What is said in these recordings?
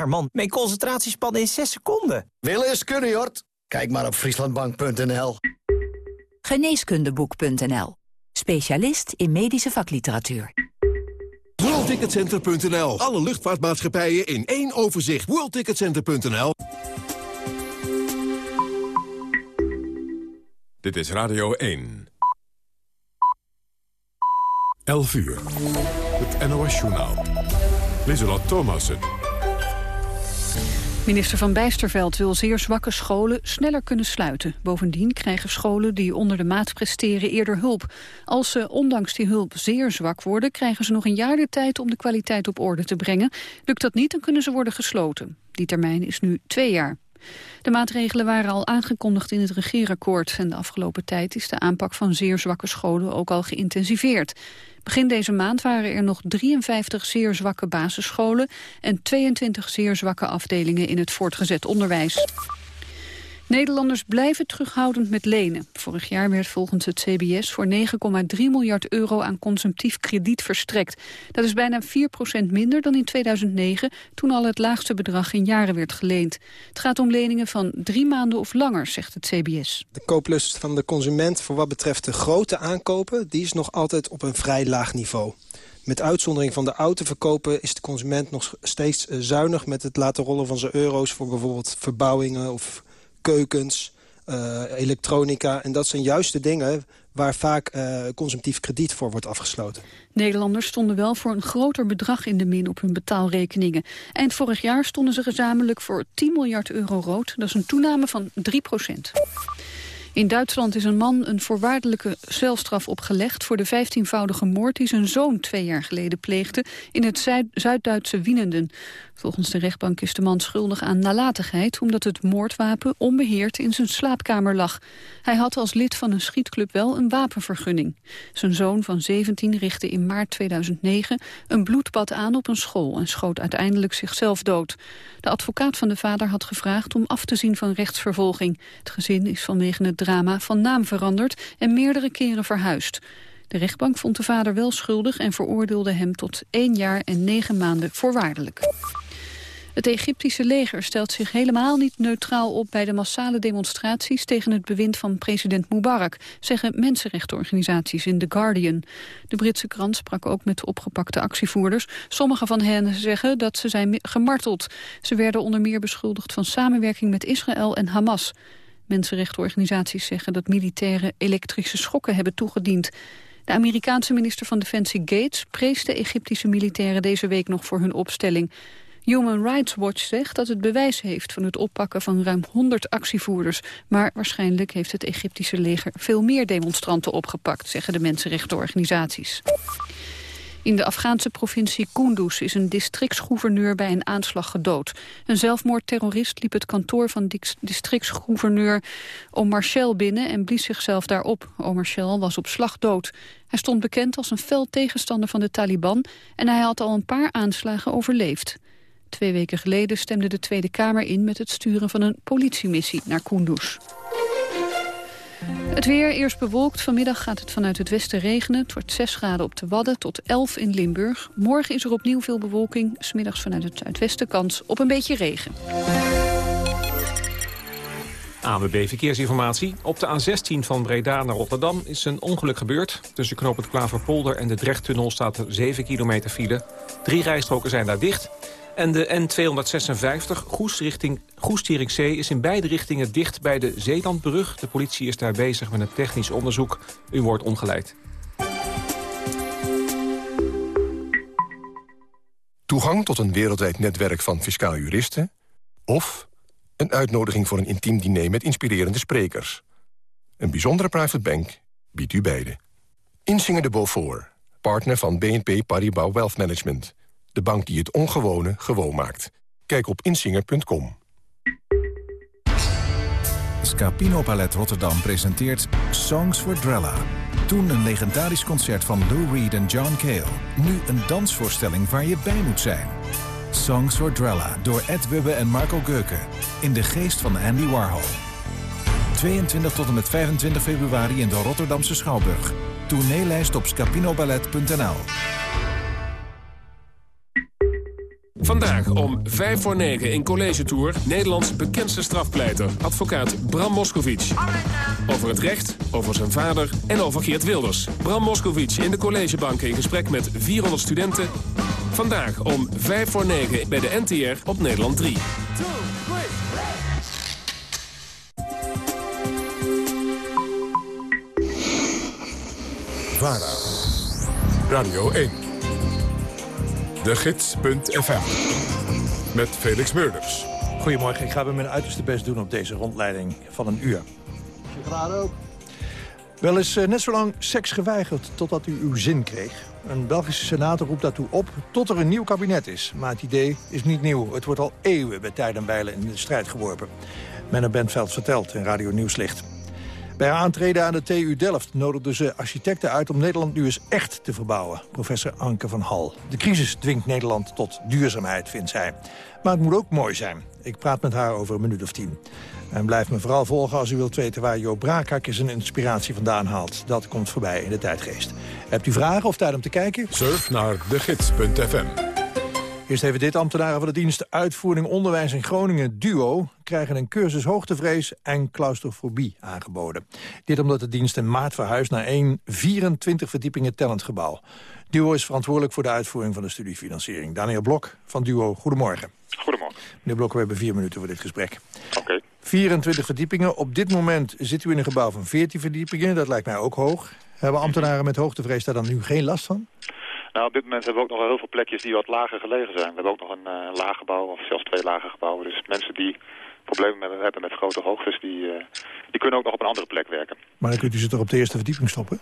jaar, man. Mijn concentratiespannen in 6 seconden. Willen is kunnen, Jort. Kijk maar op frieslandbank.nl. Geneeskundeboek.nl. Specialist in medische vakliteratuur. WorldTicketCenter.nl. Alle luchtvaartmaatschappijen in één overzicht. WorldTicketCenter.nl. Dit is Radio 1. 11 uur. Het NOS-journaal. Lieselot Thomassen. Minister Van Bijsterveld wil zeer zwakke scholen sneller kunnen sluiten. Bovendien krijgen scholen die onder de maat presteren eerder hulp. Als ze ondanks die hulp zeer zwak worden... krijgen ze nog een jaar de tijd om de kwaliteit op orde te brengen. Lukt dat niet, dan kunnen ze worden gesloten. Die termijn is nu twee jaar. De maatregelen waren al aangekondigd in het regeerakkoord... en de afgelopen tijd is de aanpak van zeer zwakke scholen ook al geïntensiveerd. Begin deze maand waren er nog 53 zeer zwakke basisscholen... en 22 zeer zwakke afdelingen in het voortgezet onderwijs. Nederlanders blijven terughoudend met lenen. Vorig jaar werd volgens het CBS voor 9,3 miljard euro aan consumptief krediet verstrekt. Dat is bijna 4% minder dan in 2009, toen al het laagste bedrag in jaren werd geleend. Het gaat om leningen van drie maanden of langer, zegt het CBS. De kooplust van de consument voor wat betreft de grote aankopen... die is nog altijd op een vrij laag niveau. Met uitzondering van de autoverkopen is de consument nog steeds eh, zuinig... met het laten rollen van zijn euro's voor bijvoorbeeld verbouwingen of keukens, uh, elektronica. En dat zijn juist de dingen waar vaak uh, consumptief krediet voor wordt afgesloten. Nederlanders stonden wel voor een groter bedrag in de min op hun betaalrekeningen. Eind vorig jaar stonden ze gezamenlijk voor 10 miljard euro rood. Dat is een toename van 3 procent. In Duitsland is een man een voorwaardelijke celstraf opgelegd... voor de vijftienvoudige moord die zijn zoon twee jaar geleden pleegde... in het Zuid-Duitse Wienenden. Volgens de rechtbank is de man schuldig aan nalatigheid... omdat het moordwapen onbeheerd in zijn slaapkamer lag. Hij had als lid van een schietclub wel een wapenvergunning. Zijn zoon van 17 richtte in maart 2009 een bloedbad aan op een school... en schoot uiteindelijk zichzelf dood. De advocaat van de vader had gevraagd om af te zien van rechtsvervolging. Het gezin is vanwege het drama van naam veranderd en meerdere keren verhuisd. De rechtbank vond de vader wel schuldig en veroordeelde hem tot één jaar en negen maanden voorwaardelijk. Het Egyptische leger stelt zich helemaal niet neutraal op bij de massale demonstraties tegen het bewind van president Mubarak, zeggen mensenrechtenorganisaties in The Guardian. De Britse krant sprak ook met opgepakte actievoerders. Sommige van hen zeggen dat ze zijn gemarteld. Ze werden onder meer beschuldigd van samenwerking met Israël en Hamas. Mensenrechtenorganisaties zeggen dat militairen elektrische schokken hebben toegediend. De Amerikaanse minister van Defensie Gates prees de Egyptische militairen deze week nog voor hun opstelling. Human Rights Watch zegt dat het bewijs heeft van het oppakken van ruim 100 actievoerders. Maar waarschijnlijk heeft het Egyptische leger veel meer demonstranten opgepakt, zeggen de mensenrechtenorganisaties. In de Afghaanse provincie Kunduz is een districtsgouverneur bij een aanslag gedood. Een zelfmoordterrorist liep het kantoor van districtsgouverneur Omar Shell binnen en blies zichzelf daarop. Omar Shell was op slag dood. Hij stond bekend als een fel tegenstander van de Taliban en hij had al een paar aanslagen overleefd. Twee weken geleden stemde de Tweede Kamer in met het sturen van een politiemissie naar Kunduz. Het weer eerst bewolkt. Vanmiddag gaat het vanuit het westen regenen. Het wordt 6 graden op de Wadden tot 11 in Limburg. Morgen is er opnieuw veel bewolking. Smiddags vanuit het zuidwesten kans op een beetje regen. ABB Verkeersinformatie. Op de A16 van Breda naar Rotterdam is een ongeluk gebeurd. Tussen knoop het Klaverpolder en de Drechttunnel staat er 7 kilometer file. Drie rijstroken zijn daar dicht. En de N256 Goes richting Goestieringzee is in beide richtingen dicht bij de Zeelandbrug. De politie is daar bezig met een technisch onderzoek. U wordt ongeleid. Toegang tot een wereldwijd netwerk van fiscaal juristen... of een uitnodiging voor een intiem diner met inspirerende sprekers. Een bijzondere private bank biedt u beide. Insinger de Beaufort, partner van BNP Paribas Wealth Management... De bank die het ongewone gewoon maakt. Kijk op insinger.com. Scapino Ballet Rotterdam presenteert Songs for Drella. Toen een legendarisch concert van Lou Reed en John Cale. Nu een dansvoorstelling waar je bij moet zijn. Songs for Drella door Ed Wubbe en Marco Geuken. In de geest van Andy Warhol. 22 tot en met 25 februari in de Rotterdamse Schouwburg. Tourneelijst op scapinoballet.nl Vandaag om 5 voor 9 in College Tour... Nederlands bekendste strafpleiter, advocaat Bram Moskovic. Over het recht, over zijn vader en over Geert Wilders. Bram Moskovic in de collegebank in gesprek met 400 studenten. Vandaag om 5 voor 9 bij de NTR op Nederland 3. VARA. Radio 1. De Gids.fm. Met Felix Meurders. Goedemorgen, ik ga weer mijn uiterste best doen op deze rondleiding van een uur. Graag ook. Wel eens eh, net zo lang seks geweigerd totdat u uw zin kreeg. Een Belgische senator roept daartoe op tot er een nieuw kabinet is. Maar het idee is niet nieuw. Het wordt al eeuwen bij tijden en bijlen in de strijd geworpen. Menno Bentveld vertelt in Radio Nieuwslicht. Bij aantreden aan de TU Delft nodigden ze architecten uit... om Nederland nu eens echt te verbouwen. Professor Anke van Hal. De crisis dwingt Nederland tot duurzaamheid, vindt zij. Maar het moet ook mooi zijn. Ik praat met haar over een minuut of tien. En blijf me vooral volgen als u wilt weten waar Jo Braakak zijn inspiratie vandaan haalt. Dat komt voorbij in de tijdgeest. Hebt u vragen of tijd om te kijken? Surf naar degids.fm. Eerst even dit. Ambtenaren van de dienst Uitvoering Onderwijs in Groningen, DUO... krijgen een cursus hoogtevrees en claustrofobie aangeboden. Dit omdat de dienst in maart verhuist naar één 24 verdiepingen tellend gebouw. DUO is verantwoordelijk voor de uitvoering van de studiefinanciering. Daniel Blok van DUO, goedemorgen. Goedemorgen. Meneer Blok, we hebben vier minuten voor dit gesprek. Oké. 24 verdiepingen. Op dit moment zit u in een gebouw van 14 verdiepingen. Dat lijkt mij ook hoog. Hebben ambtenaren met hoogtevrees daar dan nu geen last van? Nou, op dit moment hebben we ook nog wel heel veel plekjes die wat lager gelegen zijn. We hebben ook nog een uh, laag gebouw, of zelfs twee lage gebouwen. Dus mensen die problemen hebben met grote hoogtes, die, uh, die kunnen ook nog op een andere plek werken. Maar dan kunt u ze toch op de eerste verdieping stoppen?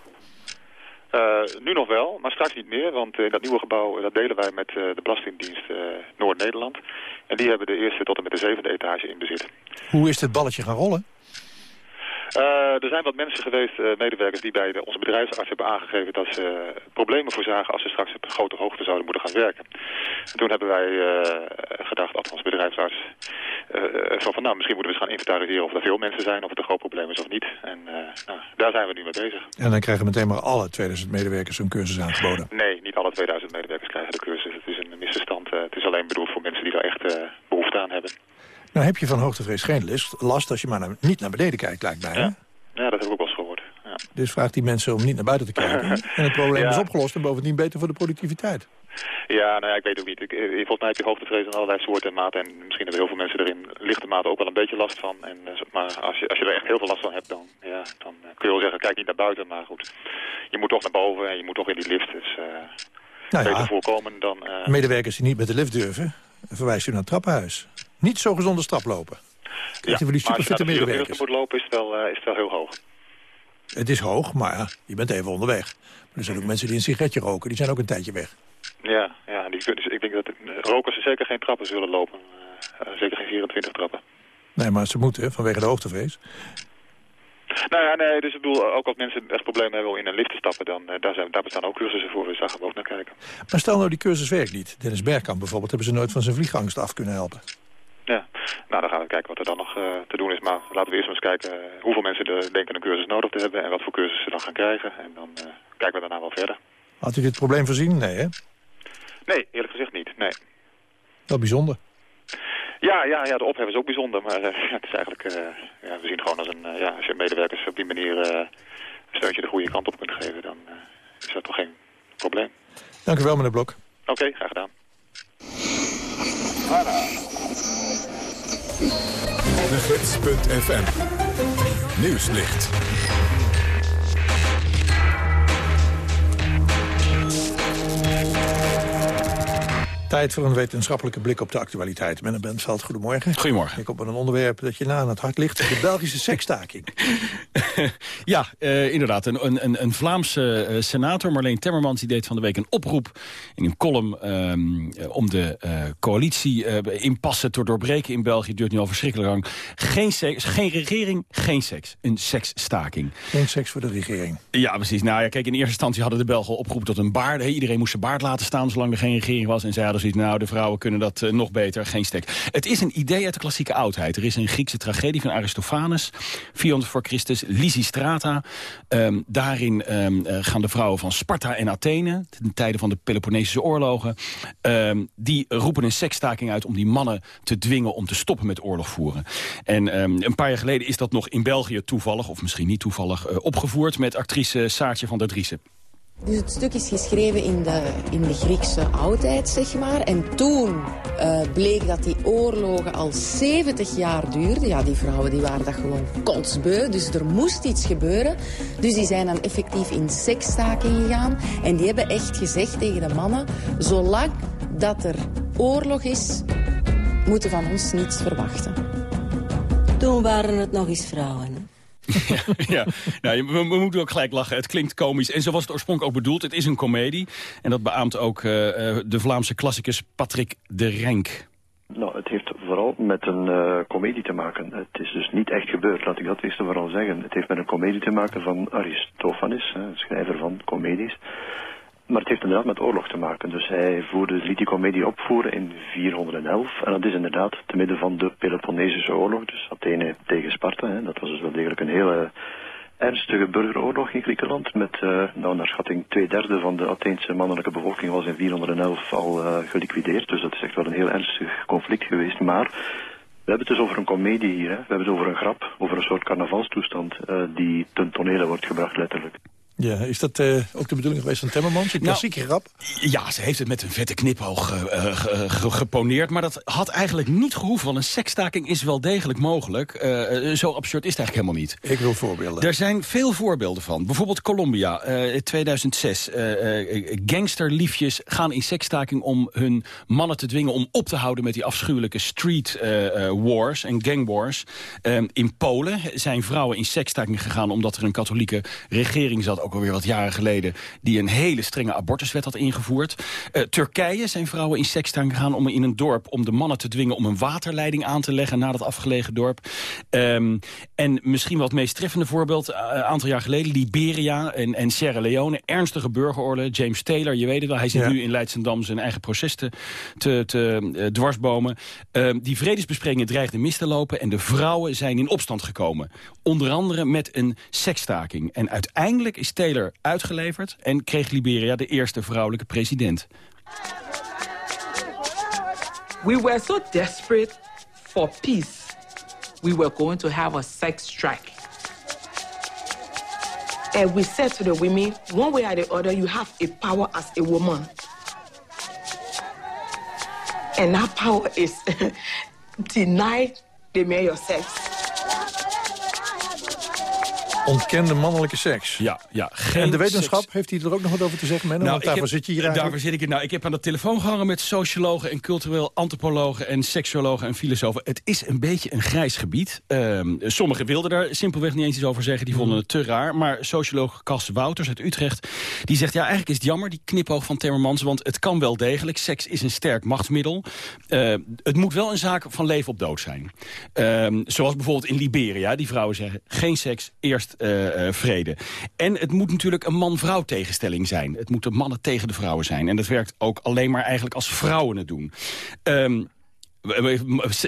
Uh, nu nog wel, maar straks niet meer, want in dat nieuwe gebouw dat delen wij met de Belastingdienst Noord-Nederland. En die hebben de eerste tot en met de zevende etage in bezit. Hoe is dit balletje gaan rollen? Uh, er zijn wat mensen geweest, uh, medewerkers, die bij de, onze bedrijfsarts hebben aangegeven dat ze uh, problemen voorzagen als ze straks op grote hoogte zouden moeten gaan werken. En toen hebben wij gedacht, althans bedrijfsarts, zo van nou misschien moeten we eens gaan inventariseren of er veel mensen zijn, of het een groot probleem is of niet. En nou, daar zijn we nu mee bezig. En dan krijgen meteen maar alle 2000 medewerkers een cursus aangeboden? Nee, niet alle 2000 medewerkers krijgen de cursus. Het is een misverstand. het is alleen bedoeld voor mensen die daar echt behoefte. Nou heb je van hoogtevrees geen last als je maar naar, niet naar beneden kijkt, lijkt mij. Ja. ja, dat heb ik ook wel eens gehoord. Ja. Dus vraagt die mensen om niet naar buiten te kijken. en het probleem ja. is opgelost en bovendien beter voor de productiviteit. Ja, nou ja, ik weet ook niet. Ik, volgens mij heb je hoogtevrees in allerlei soorten en maten. En misschien hebben heel veel mensen er in lichte mate ook wel een beetje last van. En, maar als je, als je er echt heel veel last van hebt, dan, ja, dan kun je wel zeggen, kijk niet naar buiten. Maar goed, je moet toch naar boven en je moet toch in die lift. Dus uh, nou ja, beter voorkomen dan... Uh... Medewerkers die niet met de lift durven, verwijst u naar het trappenhuis. Niet zo gezonde stap lopen. Ja, maar als je naar de moet lopen is wel, uh, is het wel heel hoog. Het is hoog, maar ja, je bent even onderweg. Maar er zijn ook mensen die een sigaretje roken. Die zijn ook een tijdje weg. Ja, ja die, dus ik denk dat rokers zeker geen trappen zullen lopen. Uh, zeker geen 24 trappen. Nee, maar ze moeten, vanwege de hoogtevrees. Nou ja, nee, dus ik bedoel, ook als mensen echt problemen hebben om in een lift te stappen, dan daar, zijn, daar bestaan ook cursussen voor, dus daar gaan we ook naar kijken. Maar stel nou die cursus werkt niet. Dennis Bergkamp bijvoorbeeld, hebben ze nooit van zijn vliegangst af kunnen helpen. Ja, nou dan gaan we kijken wat er dan nog uh, te doen is. Maar laten we eerst eens kijken uh, hoeveel mensen er denken een cursus nodig te hebben en wat voor cursussen ze dan gaan krijgen. En dan uh, kijken we daarna wel verder. Had u dit probleem voorzien? Nee, hè? Nee, eerlijk gezegd niet, nee. Wel bijzonder. Ja, ja, ja, de ophef is ook bijzonder, maar het is eigenlijk, ja, we zien gewoon als een, ja, als je medewerkers op die manier een steuntje de goede kant op kunt geven, dan is dat toch geen probleem. Dank u wel, meneer Blok. Oké, okay, graag gedaan. De Gids.fm. Nieuwslicht. Tijd voor een wetenschappelijke blik op de actualiteit. Meneer Bentveld, goedemorgen. Goedemorgen. Ik kom met een onderwerp dat je na aan het hart ligt. De Belgische sekstaking. ja, uh, inderdaad. Een, een, een Vlaamse uh, senator, Marleen Temmermans... die deed van de week een oproep in een column... Um, om de uh, coalitie impasse te doorbreken in België. Het duurt nu al verschrikkelijk lang. Geen, seks, geen regering, geen seks. Een seksstaking. Geen seks voor de regering. Ja, precies. Nou ja, kijk, in eerste instantie hadden de Belgen opgeroepen tot een baard. Hey, iedereen moest zijn baard laten staan zolang er geen regering was. En zij hadden hadden nou, de vrouwen kunnen dat eh, nog beter, geen stek. Het is een idee uit de klassieke oudheid. Er is een Griekse tragedie van Aristophanes, 400 voor Christus, Lysistrata. Um, daarin um, gaan de vrouwen van Sparta en Athene, ten tijde van de Peloponnesische oorlogen, um, die roepen een sekstaking uit om die mannen te dwingen om te stoppen met oorlog voeren. En een paar jaar geleden is dat nog in België toevallig, of misschien niet toevallig, uh, opgevoerd met actrice Saartje van der Driessen. Dus het stuk is geschreven in de, in de Griekse oudheid, zeg maar. En toen uh, bleek dat die oorlogen al 70 jaar duurden. Ja, die vrouwen die waren dat gewoon kotsbeu. Dus er moest iets gebeuren. Dus die zijn dan effectief in seksstaking gegaan. En die hebben echt gezegd tegen de mannen... zolang dat er oorlog is, moeten van ons niets verwachten. Toen waren het nog eens vrouwen. ja, nou, we, moeten ook gelijk lachen. Het klinkt komisch. En zo was het oorspronkelijk ook bedoeld. Het is een komedie. En dat beaamt ook uh, de Vlaamse klassicus Patrick de Renk. Nou, het heeft vooral met een uh, komedie te maken. Het is dus niet echt gebeurd, laat ik dat eerst vooral zeggen. Het heeft met een komedie te maken van Aristophanes, hè, schrijver van comedies. Maar het heeft inderdaad met oorlog te maken. Dus hij voerde, liet die komedie opvoeren in 411. En dat is inderdaad te midden van de Peloponnesische oorlog. Dus Athene tegen Sparta. Hè. Dat was dus wel degelijk een hele ernstige burgeroorlog in Griekenland. Met, uh, nou, naar schatting, twee derde van de Atheense mannelijke bevolking was in 411 al uh, geliquideerd. Dus dat is echt wel een heel ernstig conflict geweest. Maar we hebben het dus over een komedie hier. Hè. We hebben het over een grap, over een soort carnavalstoestand uh, die ten tonele wordt gebracht letterlijk. Ja, is dat uh, ook de bedoeling geweest van Temmermans? Een klassieke nou, grap? Ja, ze heeft het met een vette knipoog uh, ge geponeerd. Maar dat had eigenlijk niet gehoeven. Want een seksstaking is wel degelijk mogelijk. Uh, zo absurd is het eigenlijk helemaal niet. Ik wil voorbeelden. Er zijn veel voorbeelden van. Bijvoorbeeld Colombia, 2006. gangsterliefjes gaan in seksstaking om hun mannen te dwingen... om op te houden met die afschuwelijke street wars en gang wars. in Polen zijn vrouwen in seksstaking gegaan... omdat er een katholieke regering zat ook alweer wat jaren geleden... die een hele strenge abortuswet had ingevoerd. Uh, Turkije zijn vrouwen in sekstuin gegaan om in een dorp... om de mannen te dwingen om een waterleiding aan te leggen... naar dat afgelegen dorp. Um, en misschien wat meest treffende voorbeeld... een uh, aantal jaar geleden Liberia en, en Sierra Leone. Ernstige burgeroorlog. James Taylor, je weet het wel. Hij zit ja. nu in Leidsendam zijn eigen proces te, te, te uh, dwarsbomen. Um, die vredesbesprekingen dreigden mis te lopen... en de vrouwen zijn in opstand gekomen. Onder andere met een sekstaking. En uiteindelijk is Taylor uitgeleverd en kreeg Liberia de eerste vrouwelijke president. We were so desperate for peace. We were going to have a sex strike. And we said to the women, one way or the other, you have a power as a woman. And that power is deny the man your sex. Ontkende mannelijke seks. Ja, ja. Geen en de wetenschap, seks. heeft hij er ook nog wat over te zeggen, Menno? Nou, Want daarvoor heb, zit je hier eigenlijk. Daarvoor zit ik Nou, ik heb aan de telefoon gehangen met sociologen en cultureel antropologen en seksuologen en filosofen. Het is een beetje een grijs gebied. Um, sommigen wilden daar simpelweg niet eens iets over zeggen. Die vonden het te raar. Maar socioloog Cas Wouters uit Utrecht, die zegt... ja, eigenlijk is het jammer, die knipoog van Timmermans... want het kan wel degelijk. Seks is een sterk machtsmiddel. Uh, het moet wel een zaak van leven op dood zijn. Um, zoals bijvoorbeeld in Liberia. Die vrouwen zeggen, geen seks, eerst uh, uh, vrede. En het moet natuurlijk een man-vrouw tegenstelling zijn. Het moeten mannen tegen de vrouwen zijn. En dat werkt ook alleen maar eigenlijk als vrouwen het doen. Um,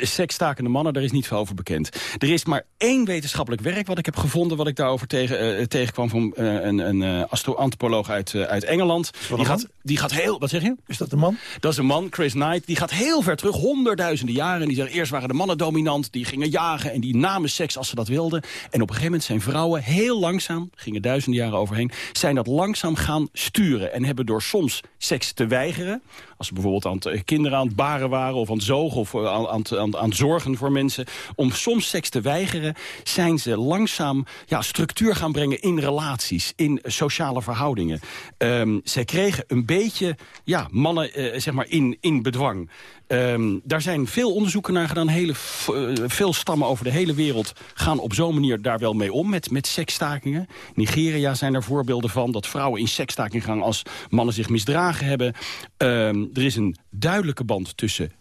Seksstakende mannen, daar is niet veel over bekend. Er is maar één wetenschappelijk werk wat ik heb gevonden... wat ik daarover tegen, uh, tegenkwam van uh, een, een astro-antropoloog uit, uit Engeland. Die gaat, die gaat heel... Wat zeg je? Is dat een man? Dat is een man, Chris Knight. Die gaat heel ver terug, honderdduizenden jaren. En die zegt, eerst waren de mannen dominant. Die gingen jagen en die namen seks als ze dat wilden. En op een gegeven moment zijn vrouwen heel langzaam... gingen duizenden jaren overheen... zijn dat langzaam gaan sturen. En hebben door soms seks te weigeren... als ze bijvoorbeeld aan het, kinderen aan het baren waren... of aan het of aan, aan, aan, aan zorgen voor mensen... om soms seks te weigeren, zijn ze langzaam ja, structuur gaan brengen in relaties, in sociale verhoudingen. Um, zij kregen een beetje ja, mannen zeg maar in, in bedwang. Um, daar zijn veel onderzoeken naar gedaan. Hele, uh, veel stammen over de hele wereld gaan op zo'n manier daar wel mee om. Met, met seksstakingen. Nigeria zijn er voorbeelden van. Dat vrouwen in sekstaking gaan als mannen zich misdragen hebben. Um, er is een duidelijke band tussen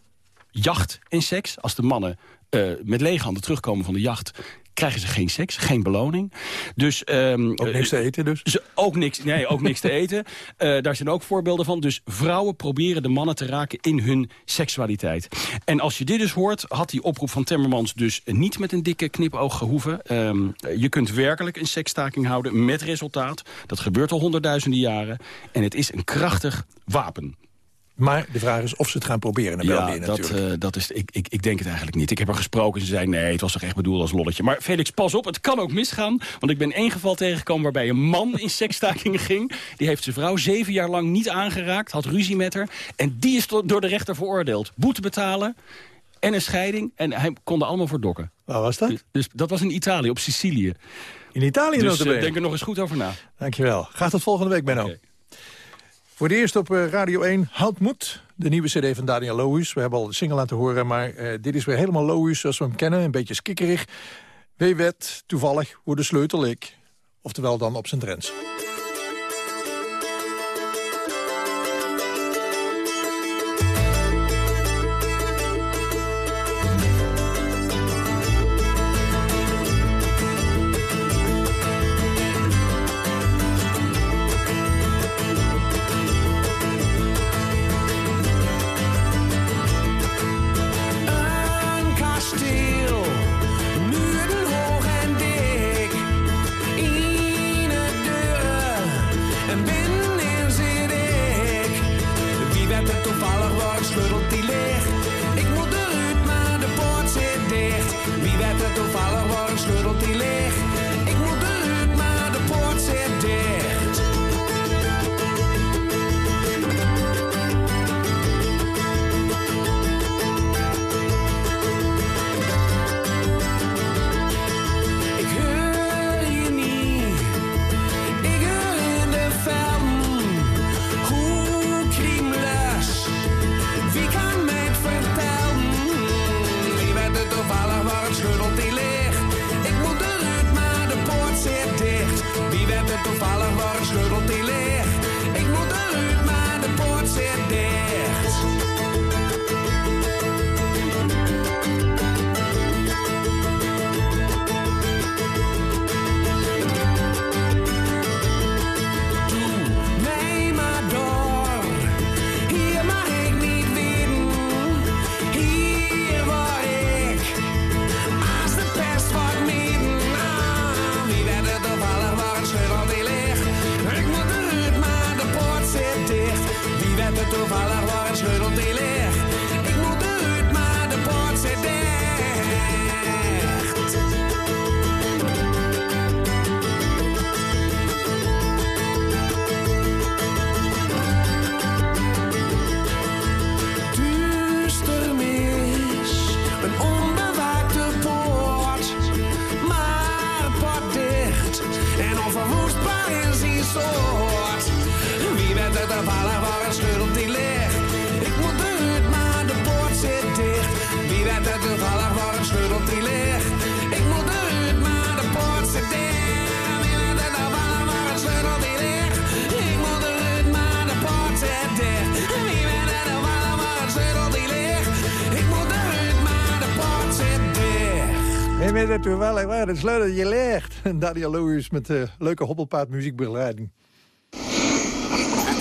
jacht en seks. Als de mannen uh, met lege handen terugkomen van de jacht krijgen ze geen seks, geen beloning. Dus, um, ook niks te eten dus? Ze, ook, niks, nee, ook niks te eten. Uh, daar zijn ook voorbeelden van. Dus vrouwen proberen de mannen te raken in hun seksualiteit. En als je dit dus hoort, had die oproep van Timmermans dus niet met een dikke knipoog gehoeven. Um, je kunt werkelijk een seksstaking houden met resultaat. Dat gebeurt al honderdduizenden jaren. En het is een krachtig wapen. Maar de vraag is of ze het gaan proberen naar België ja, natuurlijk. Dat, uh, dat is, ik, ik, ik denk het eigenlijk niet. Ik heb er gesproken en ze zei nee, het was toch echt bedoeld als lolletje. Maar Felix, pas op, het kan ook misgaan. Want ik ben één geval tegengekomen waarbij een man in seksstakingen ging. Die heeft zijn vrouw zeven jaar lang niet aangeraakt, had ruzie met haar. En die is door de rechter veroordeeld. Boete betalen en een scheiding. En hij kon er allemaal voor dokken. Waar was dat? Dus, dus dat was in Italië, op Sicilië. In Italië dus, uh, denk er nog eens goed over na. Dankjewel. Gaat tot volgende week, Benno. Okay. Voor de eerst op uh, Radio 1, Houd Moed. De nieuwe cd van Daniel Lohuis. We hebben al de single laten horen, maar uh, dit is weer helemaal Lohuis zoals we hem kennen. Een beetje skikkerig. Wie weet, toevallig, hoe de sleutel ik. Oftewel dan op zijn trends. Het sleutel je leert. Daniel Lewis met uh, leuke hobbelpaard muziekbegeleiding. Dit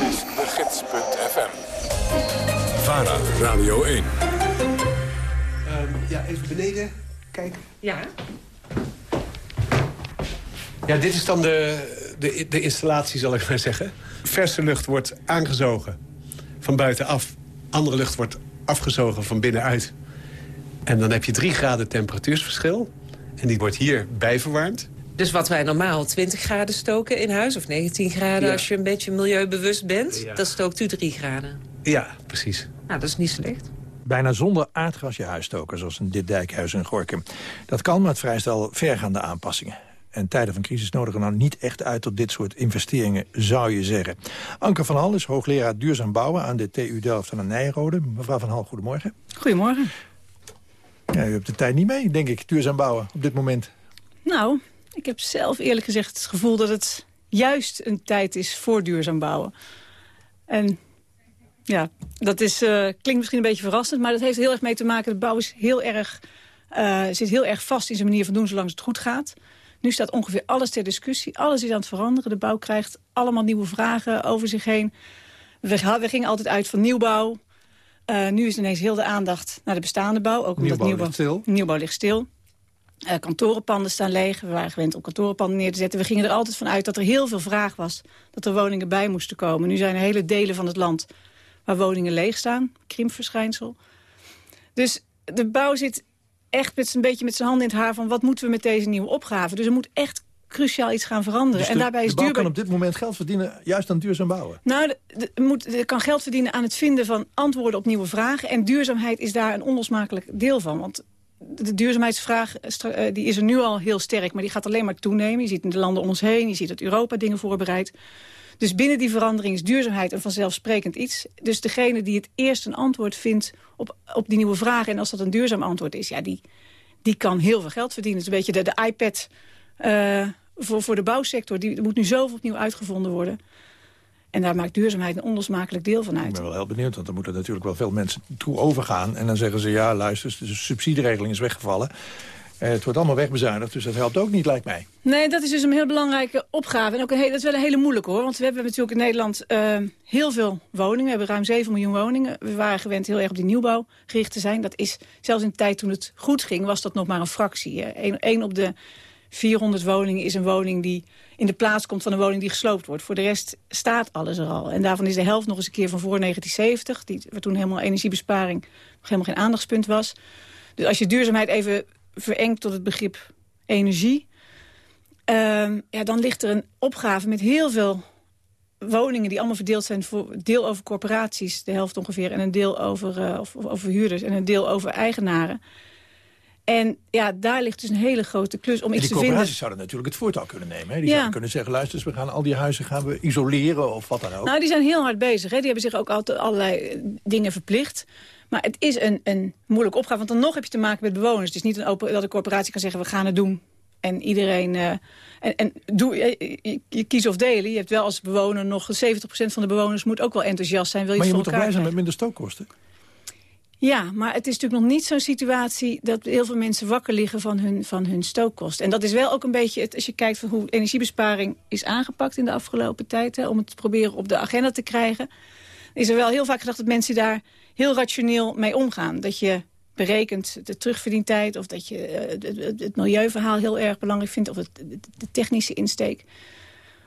is de gids.fm. VARA, Radio 1. Um, ja, even beneden kijken. Ja. Ja, dit is dan de, de, de installatie, zal ik maar zeggen. Verse lucht wordt aangezogen van buitenaf. Andere lucht wordt afgezogen van binnenuit. En dan heb je 3 graden temperatuursverschil. En die wordt hier bijverwarmd. Dus wat wij normaal 20 graden stoken in huis, of 19 graden... Ja. als je een beetje milieubewust bent, Ja. dat stookt u 3 graden. Ja, precies. Nou, dat is niet slecht. Bijna zonder aardgas je huis stoken, zoals in dit dijkhuis in Gorkum. Dat kan, maar het vereist al vergaande aanpassingen. En tijden van crisis nodigen nou niet echt uit tot dit soort investeringen, zou je zeggen. Anke van Hal is hoogleraar duurzaam bouwen aan de TU Delft aan de Nijrode. Mevrouw van Hal, goedemorgen. Goedemorgen. Ja, u hebt de tijd niet mee, denk ik, duurzaam bouwen op dit moment. Nou, ik heb zelf eerlijk gezegd het gevoel dat het juist een tijd is voor duurzaam bouwen. En ja, dat is, eh, klinkt misschien een beetje verrassend, maar dat heeft heel erg mee te maken. De bouw is heel erg Uh, zit heel erg vast in zijn manier van doen zolang het goed gaat. Nu staat ongeveer alles ter discussie. Alles is aan het veranderen. De bouw krijgt allemaal nieuwe vragen over zich heen. We, we gingen altijd uit van nieuwbouw. Uh, nu is ineens heel de aandacht naar de bestaande bouw. Ook omdat nieuwbouw, nieuwbouw ligt stil. Nieuwbouw ligt stil. Uh, kantorenpanden staan leeg. We waren gewend om kantorenpanden neer te zetten. We gingen er altijd van uit dat er heel veel vraag was. Dat er woningen bij moesten komen. Nu zijn er hele delen van het land waar woningen leeg staan. Krimpverschijnsel. Dus de bouw zit echt met een beetje met zijn handen in het haar... van wat moeten we met deze nieuwe opgave. Dus er moet echt cruciaal iets gaan veranderen. Dus en daarbij is de duurbaar... kan op dit moment geld verdienen juist aan duurzaam bouwen. Nou, moet, de kan geld verdienen aan het vinden van antwoorden op nieuwe vragen. En duurzaamheid is daar een onlosmakelijk deel van. Want de duurzaamheidsvraag uh, die is er nu al heel sterk, maar die gaat alleen maar toenemen. Je ziet in de landen om ons heen, je ziet dat Europa dingen voorbereidt. Dus binnen die verandering is duurzaamheid een vanzelfsprekend iets. Dus degene die het eerst een antwoord vindt op, op die nieuwe vragen... en als dat een duurzaam antwoord is, ja, die, die kan heel veel geld verdienen. Het is een beetje de, de iPad voor, voor de bouwsector. Die moet nu zoveel opnieuw uitgevonden worden. En daar maakt duurzaamheid een onlosmakelijk deel van uit. Ik ben wel heel benieuwd, want er moeten natuurlijk wel veel mensen toe overgaan. En dan zeggen ze, ja, luister, de subsidieregeling is weggevallen. Eh, het wordt allemaal wegbezuinigd, dus dat helpt ook niet, lijkt mij. Nee, dat is dus een heel belangrijke opgave. En ook een dat is wel een hele moeilijke, hoor. Want we hebben natuurlijk in Nederland uh, heel veel woningen. We hebben ruim 7 miljoen woningen. We waren gewend heel erg op die nieuwbouw gericht te zijn. Dat is, zelfs in de tijd toen het goed ging, was dat nog maar een fractie. Eén op de 400 woningen is een woning die in de plaats komt van een woning die gesloopt wordt. Voor de rest staat alles er al. En daarvan is de helft nog eens een keer van voor 1970... Die, waar toen helemaal energiebesparing nog helemaal geen aandachtspunt was. Dus als je duurzaamheid even verengt tot het begrip energie... Uh, ja, dan ligt er een opgave met heel veel woningen... die allemaal verdeeld zijn voor deel over corporaties, de helft ongeveer... en een deel over, uh, of, over huurders en een deel over eigenaren... En ja, daar ligt dus een hele grote klus om iets te vinden. Die corporaties zouden natuurlijk het voortouw kunnen nemen. Hè? Die Ja. zouden kunnen zeggen, luister, we gaan al die huizen gaan we isoleren of wat dan ook. Nou, die zijn heel hard bezig. Hè. Die hebben zich ook altijd allerlei eh, dingen verplicht. Maar het is een, een moeilijke opgave, want dan nog heb je te maken met bewoners. Het is niet een open, dat een corporatie kan zeggen, we gaan het doen. En iedereen... eh, en, en doe, je, je, je kiest of delen. Je hebt wel als bewoner nog... 70% van de bewoners moet ook wel enthousiast zijn. Wil je maar je moet toch blij zijn met minder stookkosten? Ja, maar het is natuurlijk nog niet zo'n situatie... dat heel veel mensen wakker liggen van hun, van hun stookkosten. En dat is wel ook een beetje, als je kijkt van hoe energiebesparing is aangepakt... in de afgelopen tijd, hè, om het te proberen op de agenda te krijgen... is er wel heel vaak gedacht dat mensen daar heel rationeel mee omgaan. Dat je berekent de terugverdientijd... of dat je eh, het, milieuverhaal heel erg belangrijk vindt... of het, de, de technische insteek.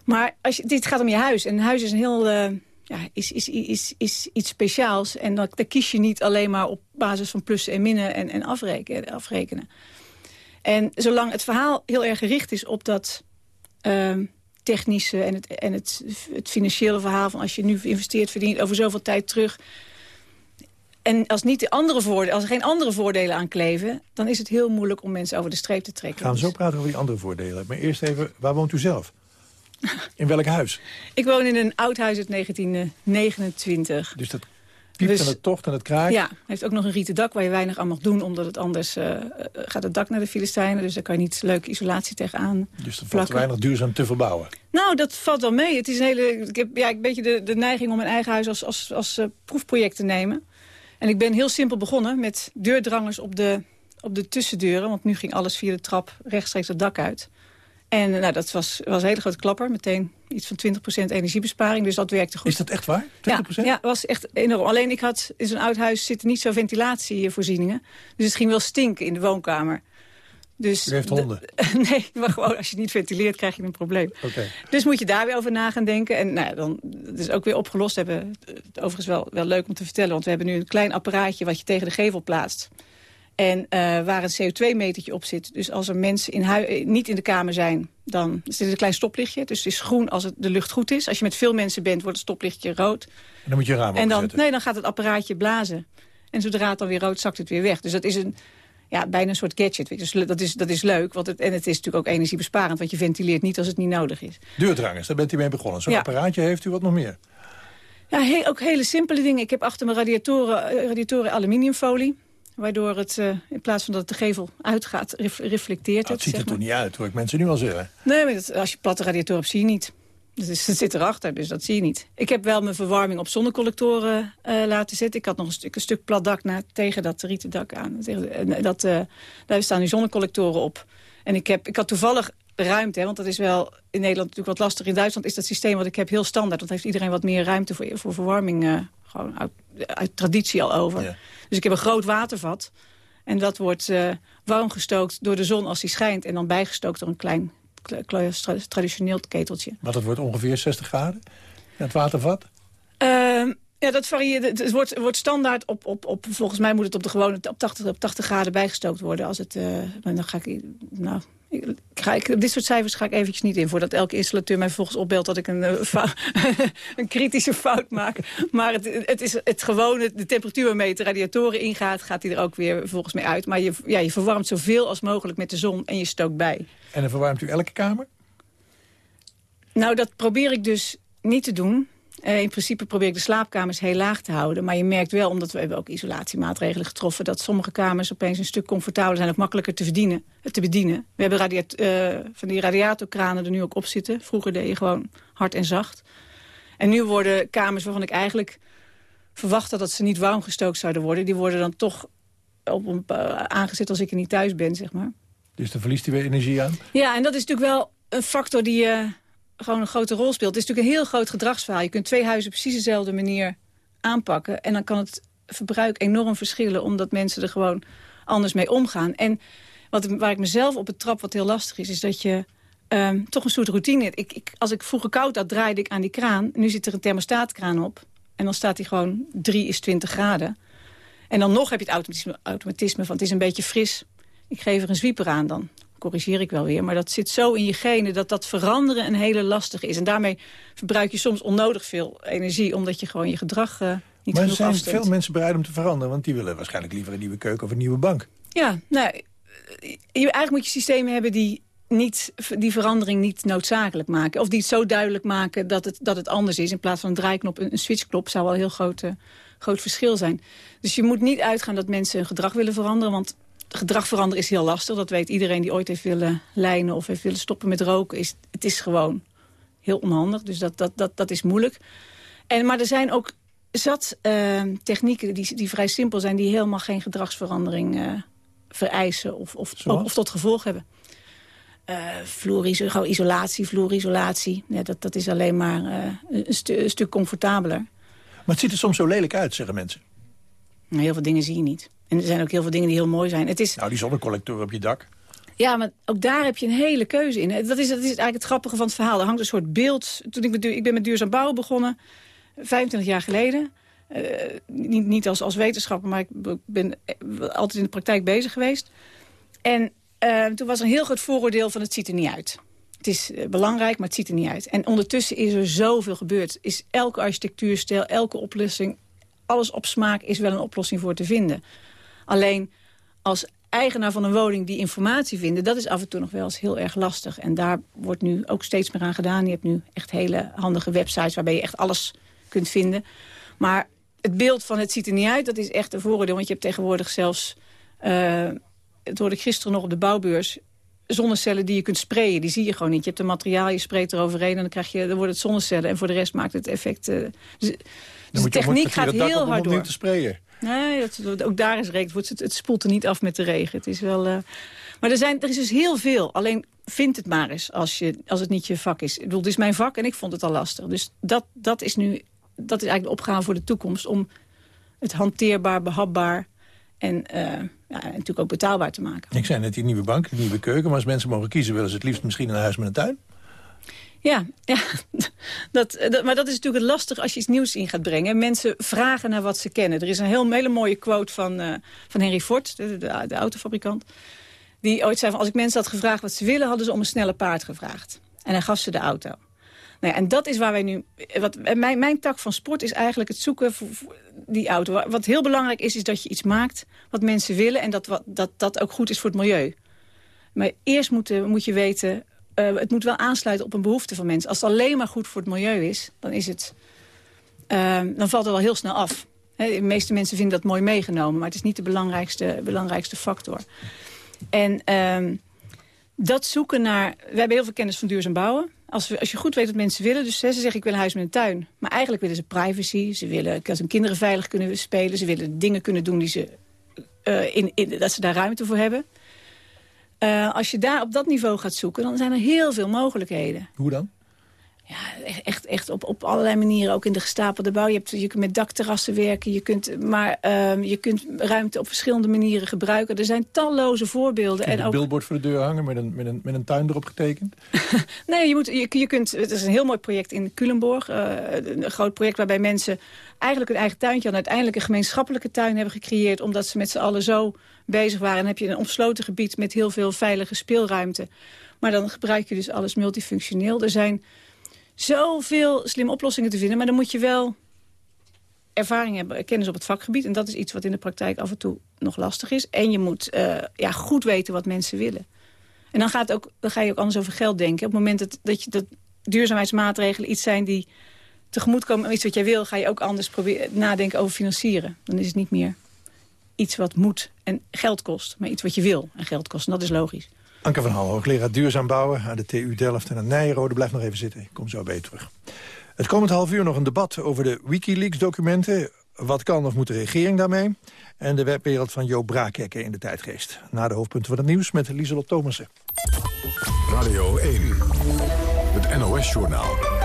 Maar als je, dit gaat om je huis. En een huis is een heel... eh, ja, is, is, is, is iets speciaals. En dan, kies je niet alleen maar op basis van plussen en minnen en, en afrekenen, afrekenen. En zolang het verhaal heel erg gericht is op dat ehm, technische en, het, en het, het financiële verhaal... van als je nu investeert, verdient over zoveel tijd terug... En als, niet de andere voordelen, als er geen andere voordelen aan kleven... dan is het heel moeilijk om mensen over de streep te trekken. We gaan zo praten over die andere voordelen. Maar eerst even, waar woont u zelf? In welk huis? Ik woon in een oud huis uit 1929. Dus dat piept Dus- en het tocht en het kraait? Ja, heeft ook nog een rieten dak waar je weinig aan mag doen... omdat het anders eh, eh, gaat het dak naar de Filistijnen. Dus daar kan je niet leuke isolatie tegenaan Dus er valt weinig duurzaam te verbouwen. Nou, dat valt wel mee. Het is een hele, ik heb ja, een beetje de, de neiging om mijn eigen huis als, als, als eh, proefproject te nemen. En ik ben heel simpel begonnen met deurdrangers op de, op de tussendeuren. Want nu ging alles via de trap rechtstreeks het dak uit. En eh, nou, dat was, was een hele grote klapper. Meteen iets van 20% energiebesparing. Dus dat werkte goed. Is dat echt waar? 20%? Ja, ja, was echt enorm. Alleen ik had in zo'n oud huis zitten niet zo ventilatievoorzieningen. Dus het ging wel stinken in de woonkamer. Dus U heeft de- honden? nee, maar gewoon als je niet ventileert krijg je een probleem. Oké. Dus moet je daar weer over na gaan denken. En nou, ja, dan dat is ook weer opgelost. We hebben het overigens wel, wel leuk om te vertellen. Want we hebben nu een klein apparaatje wat je tegen de gevel plaatst. En eh, waar een CO2-metertje op zit. Dus als er mensen in eh, niet in de kamer zijn, dan zit er een klein stoplichtje. Dus het is groen als het, de lucht goed is. Als je met veel mensen bent, wordt het stoplichtje rood. En dan moet je raam En dan, nee, dan gaat het apparaatje blazen. En zodra het dan weer rood, zakt het weer weg. Dus dat is een, ja, bijna een soort gadget. Dus dat, is, dat is leuk. Want het, en het is natuurlijk ook energiebesparend. Want je ventileert niet als het niet nodig is. Deurdrangers, daar bent u mee begonnen. Zo'n Ja. apparaatje heeft u wat nog meer. Ja, he- ook hele simpele dingen. Ik heb achter mijn radiatoren, eh, radiatoren aluminiumfolie. Waardoor het, eh, in plaats van dat het de gevel uitgaat, ref- reflecteert Nou, het ziet er toch maar. niet uit, hoor ik mensen nu al zeggen. Nee, maar dat, als je platte radiatoren hebt, zie je niet. Dat, is, dat zit erachter, dus dat zie je niet. Ik heb wel mijn verwarming op zonnecollectoren uh, laten zetten. Ik had nog een stuk, een stuk plat dak na, tegen dat rieten dak aan. Tegen, dat, uh, daar staan nu zonnecollectoren op. En ik, heb, ik had toevallig ruimte, hè, want dat is wel in Nederland natuurlijk wat lastig. In Duitsland is dat systeem wat ik heb heel standaard. Want heeft iedereen wat meer ruimte voor, voor verwarming uh, gewoon uit, traditie al over. Ja. Dus ik heb een groot watervat. En dat wordt uh, warm gestookt door de zon als die schijnt. En dan bijgestookt door een klein traditioneel keteltje. Maar dat wordt ongeveer 60 graden, het watervat? Uh, ja, dat varieert. Het wordt, wordt standaard op, op, op, volgens mij moet het op de gewone op 80, op 80 graden bijgestookt worden. Als het, uh, dan ga ik, nou, ik, ga, ik, dit soort cijfers ga ik eventjes niet in... voordat elke installateur mij vervolgens opbelt dat ik een, uh, een kritische fout maak. Maar het, het is het gewone, de temperatuur waarmee de radiatoren ingaat... gaat die er ook weer volgens mij uit. Maar je, ja, je verwarmt zoveel als mogelijk met de zon en je stookt bij. En dan verwarmt u elke kamer? Nou, dat probeer ik dus niet te doen... Uh, in principe probeer ik de slaapkamers heel laag te houden. Maar je merkt wel, omdat we hebben ook isolatiemaatregelen getroffen... dat sommige kamers opeens een stuk comfortabeler zijn... of makkelijker te, verdienen, te bedienen. We hebben uh, van die radiatorkranen er nu ook op zitten. Vroeger deed je gewoon hard en zacht. En nu worden kamers waarvan ik eigenlijk verwachtte... dat ze niet warm gestookt zouden worden... die worden dan toch op een, uh, aangezet als ik er niet thuis ben, zeg maar. Dus dan verliest hij weer energie aan? Ja, en dat is natuurlijk wel een factor die... Uh, gewoon een grote rol speelt. Het is natuurlijk een heel groot gedragsverhaal. Je kunt twee huizen precies dezelfde manier aanpakken. En dan kan het verbruik enorm verschillen... omdat mensen er gewoon anders mee omgaan. En wat, waar ik mezelf op het trap wat heel lastig is... is dat je um, toch een soort routine... Ik, ik, als ik vroeger koud had, draaide ik aan die kraan. Nu zit er een thermostaatkraan op. En dan staat hij gewoon 3 is 20 graden. En dan nog heb je het automatisme, automatisme van het is een beetje fris. Ik geef er een zwieper aan dan corrigeer ik wel weer. Maar dat zit zo in je genen dat dat veranderen een hele lastige is. En daarmee verbruik je soms onnodig veel energie... omdat je gewoon je gedrag uh, niet maar zijn afstemt. veel mensen bereid om te veranderen? Want die willen waarschijnlijk liever een nieuwe keuken of een nieuwe bank. Ja, nou, je, eigenlijk moet je systemen hebben die niet, die verandering niet noodzakelijk maken. Of die het zo duidelijk maken dat het, dat het anders is. In plaats van een draaiknop, een, een switchknop zou wel een heel groot, uh, groot verschil zijn. Dus je moet niet uitgaan dat mensen hun gedrag willen veranderen. Want gedrag veranderen is heel lastig. Dat weet iedereen die ooit heeft willen lijnen of heeft willen stoppen met roken. Is, het is gewoon heel onhandig, dus dat, dat, dat, dat is moeilijk. En, maar er zijn ook zat uh, technieken die, die vrij simpel zijn... die helemaal geen gedragsverandering uh, vereisen of, of, of, of, tot gevolg hebben. Uh, isolatie, vloerisolatie. Ja, dat, dat is alleen maar een, stu een stuk comfortabeler. Maar het ziet er soms zo lelijk uit, zeggen mensen. Heel veel dingen zie je niet. En er zijn ook heel veel dingen die heel mooi zijn. Het is... Nou, die zonnecollector op je dak. Ja, maar ook daar heb je een hele keuze in. Dat is, dat is eigenlijk het grappige van het verhaal. Er hangt een soort beeld. Toen ik, met, ik ben met duurzaam bouwen begonnen, 25 jaar geleden. Uh, niet, niet als, als wetenschapper, maar ik ben altijd in de praktijk bezig geweest. En uh, toen was er een heel groot vooroordeel van het ziet er niet uit. Het is uh, belangrijk, maar het ziet er niet uit. En ondertussen is er zoveel gebeurd. Is elke architectuurstijl, elke oplossing, alles op smaak is wel een oplossing voor te vinden. Alleen als eigenaar van een woning die informatie vinden... dat is af en toe nog wel eens heel erg lastig. En daar wordt nu ook steeds meer aan gedaan. Je hebt nu echt hele handige websites waarbij je echt alles kunt vinden. Maar het beeld van het ziet er niet uit, dat is echt een vooroordeel. Want je hebt tegenwoordig zelfs... Uh, het hoorde ik gisteren nog op de bouwbeurs zonnecellen die je kunt sprayen, die zie je gewoon niet. Je hebt een materiaal, je spreekt eroverheen en dan, krijg je, dan wordt het zonnecellen. En voor de rest maakt het effect... Uh, dus, dus de techniek gaat heel hard door. te sprayen. Nee, dat, ook daar is rekening. Het, het spoelt er niet af met de regen. Het is wel, uh... Maar er, zijn, er is dus heel veel. Alleen vind het maar eens als, je, als het niet je vak is. Ik bedoel, het is mijn vak en ik vond het al lastig. Dus dat, dat is nu dat is eigenlijk de opgave voor de toekomst... om het hanteerbaar, behapbaar en uh, ja, natuurlijk ook betaalbaar te maken. Ik zei net die nieuwe bank, die nieuwe keuken. Maar als mensen mogen kiezen, willen ze het liefst misschien een huis met een tuin? Ja, ja. Dat, dat, maar dat is natuurlijk het lastig als je iets nieuws in gaat brengen. Mensen vragen naar wat ze kennen. Er is een heel, hele mooie quote van, uh, van Henry Ford, de, de, de, autofabrikant. Die ooit zei van, als ik mensen had gevraagd wat ze willen... hadden ze om een snelle paard gevraagd. En hij gaf ze de auto. Nou en dat is waar wij nu... Wat, mijn, mijn tak van sport is eigenlijk het zoeken voor, die auto. Wat heel belangrijk is, is dat je iets maakt wat mensen willen... en dat wat, dat, dat ook goed is voor het milieu. Maar eerst moet, moet je weten uh, het moet wel aansluiten op een behoefte van mensen. Als het alleen maar goed voor het milieu is, dan, is het, uh, dan valt het wel heel snel af. De meeste mensen vinden dat mooi meegenomen, maar het is niet de belangrijkste, belangrijkste factor. En uh, dat zoeken naar... We hebben heel veel kennis van duurzaam bouwen. Als, als je goed weet wat mensen willen, dus ze zeggen ik wil een huis met een tuin. Maar eigenlijk willen ze privacy, ze willen dat hun kinderen veilig kunnen spelen. Ze willen dingen kunnen doen die ze, eh, in, in, dat ze daar ruimte voor hebben. Eh, als je daar op dat niveau gaat zoeken, dan zijn er heel veel mogelijkheden. Hoe dan? Ja, echt, echt op, op allerlei manieren, ook in de gestapelde bouw. Je, hebt, je kunt met dakterrassen werken, je kunt, maar uh, je kunt ruimte op verschillende manieren gebruiken. Er zijn talloze voorbeelden. en ook... billboard voor de deur hangen met een, met een, met een tuin erop getekend? nee, je, moet, je, je kunt, het is een heel mooi project in Culemborg. Uh, een groot project waarbij mensen eigenlijk hun eigen tuintje... en uiteindelijk een gemeenschappelijke tuin hebben gecreëerd... omdat ze met z'n allen zo bezig waren. En dan heb je een omsloten gebied met heel veel veilige speelruimte. Maar dan gebruik je dus alles multifunctioneel. Er zijn zoveel slimme oplossingen te vinden. Maar dan moet je wel ervaring hebben, kennis op het vakgebied. En dat is iets wat in de praktijk af en toe nog lastig is. En je moet uh, ja, goed weten wat mensen willen. En dan, gaat ook, dan ga je ook anders over geld denken. Op het moment dat, dat, je, dat duurzaamheidsmaatregelen iets zijn die tegemoetkomen... iets wat jij wil, ga je ook anders proberen, nadenken over financieren. Dan is het niet meer iets wat moet en geld kost. Maar iets wat je wil en geld kost. En dat is logisch. Anke van Hal, hoogleraar duurzaam bouwen aan de TU Delft en aan Nijrode. Blijf nog even zitten, ik kom zo bij je terug. Het komend half uur nog een debat over de Wikileaks-documenten. Wat kan of moet de regering daarmee? En de webwereld van Joop Braakhekken in de tijdgeest. Na de hoofdpunten van het nieuws met Lieselot Thomassen. Radio 1, het NOS-journaal.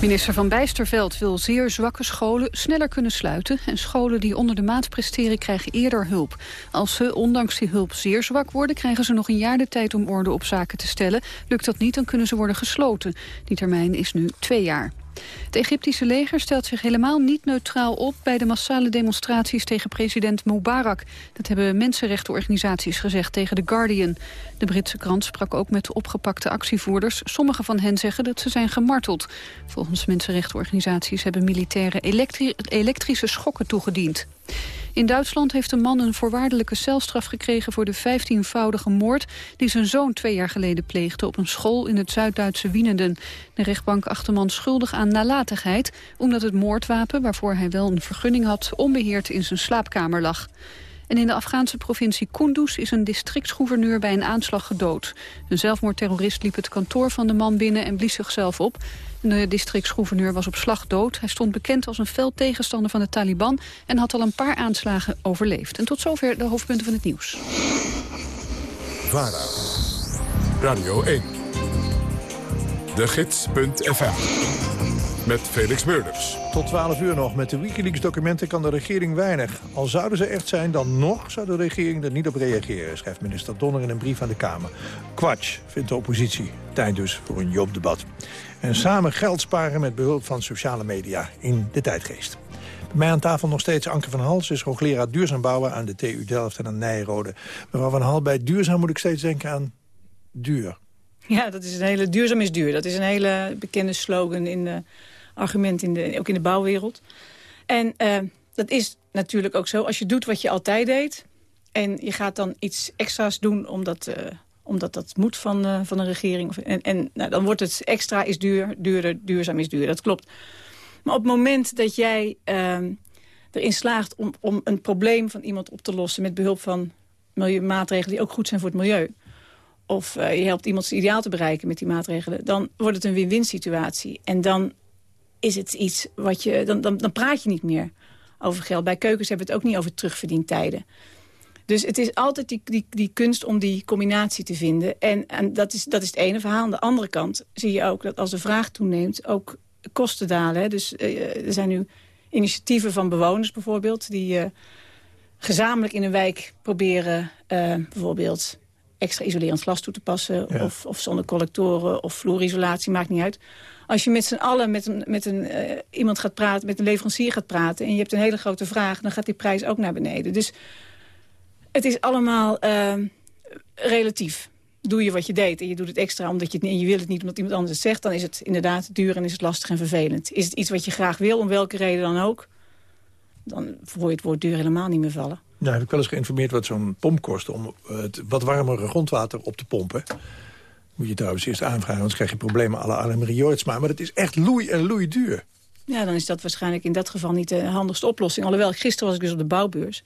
Minister Van Bijsterveld wil zeer zwakke scholen sneller kunnen sluiten... en scholen die onder de maat presteren krijgen eerder hulp. Als ze, ondanks die hulp, zeer zwak worden... krijgen ze nog een jaar de tijd om orde op zaken te stellen. Lukt dat niet, dan kunnen ze worden gesloten. Die termijn is nu twee jaar. Het Egyptische leger stelt zich helemaal niet neutraal op... bij de massale demonstraties tegen president Mubarak. Dat hebben mensenrechtenorganisaties gezegd tegen The Guardian. De Britse krant sprak ook met opgepakte actievoerders. Sommige van hen zeggen dat ze zijn gemarteld. Volgens mensenrechtenorganisaties hebben militairen elektri elektrische schokken toegediend. In Duitsland heeft een man een voorwaardelijke celstraf gekregen... voor de 15-voudige moord die zijn zoon twee jaar geleden pleegde... op een school in het Zuid-Duitse Wienenden. De rechtbank acht de man schuldig aan nalatigheid... omdat het moordwapen, waarvoor hij wel een vergunning had... onbeheerd in zijn slaapkamer lag. En in de Afghaanse provincie Kunduz is een districtsgouverneur bij een aanslag gedood. Een zelfmoordterrorist liep het kantoor van de man binnen en blies zichzelf op. De districtsgouverneur was op slag dood. Hij stond bekend als een fel tegenstander van de Taliban... en had al een paar aanslagen overleefd. En tot zover de hoofdpunten van het nieuws. VARA, Radio 1, de gids.fm, met Felix Meurders. Tot 12 uur nog. Met de Wikileaks-documenten kan de regering weinig. Al zouden ze echt zijn, dan nog zou de regering er niet op reageren... schrijft minister Donner in een brief aan de Kamer. Kwatsch, vindt de oppositie. Tijd dus voor een Joop-debat. En samen geld sparen met behulp van sociale media in de tijdgeest. Bij mij aan tafel nog steeds Anke van Hals, is hoogleraar duurzaam bouwen aan de TU Delft en aan Nijrode. Mevrouw van Hal, bij duurzaam moet ik steeds denken aan duur. Ja, dat is een hele, duurzaam is duur. Dat is een hele bekende slogan, in de, argument in de, ook in de bouwwereld. En uh, dat is natuurlijk ook zo, als je doet wat je altijd deed... en je gaat dan iets extra's doen omdat... Uh, omdat dat moet van, uh, van een regering. En, en nou, dan wordt het extra is duur, duurder, duurzaam is duur. Dat klopt. Maar op het moment dat jij erin slaagt om, om een probleem van iemand op te lossen... met behulp van maatregelen die ook goed zijn voor het milieu... of je helpt iemand zijn ideaal te bereiken met die maatregelen... dan wordt het een win-win situatie. En dan is het iets wat je... Dan, dan, dan praat je niet meer over geld. Bij keukens hebben we het ook niet over terugverdientijden. Dus het is altijd die, die, die kunst om die combinatie te vinden. En, en dat, is, dat is het ene verhaal. Aan de andere kant zie je ook dat als de vraag toeneemt... ook kosten dalen. Hè. Dus uh, er zijn nu initiatieven van bewoners bijvoorbeeld... die uh, gezamenlijk in een wijk proberen uh, bijvoorbeeld extra isolerend glas toe te passen... Ja. Of, of zonder collectoren of vloerisolatie, maakt niet uit. Als je met z'n allen met, een, met een, uh, iemand gaat praten, met een leverancier gaat praten... en je hebt een hele grote vraag, dan gaat die prijs ook naar beneden. Dus het is allemaal uh, relatief. Doe je wat je deed en je doet het extra omdat je het niet, je wil het niet omdat iemand anders het zegt... dan is het inderdaad duur en is het lastig en vervelend. Is het iets wat je graag wil, om welke reden dan ook... dan voel je het woord duur helemaal niet meer vallen. Nou, heb ik wel eens geïnformeerd wat zo'n pomp kost... om het wat warmere grondwater op te pompen. Moet je trouwens eerst aanvragen, anders krijg je problemen alle Anne Maar het is echt loei en loei duur. Ja, dan is dat waarschijnlijk in dat geval niet de handigste oplossing. Alhoewel, gisteren was ik dus op de bouwbeurs...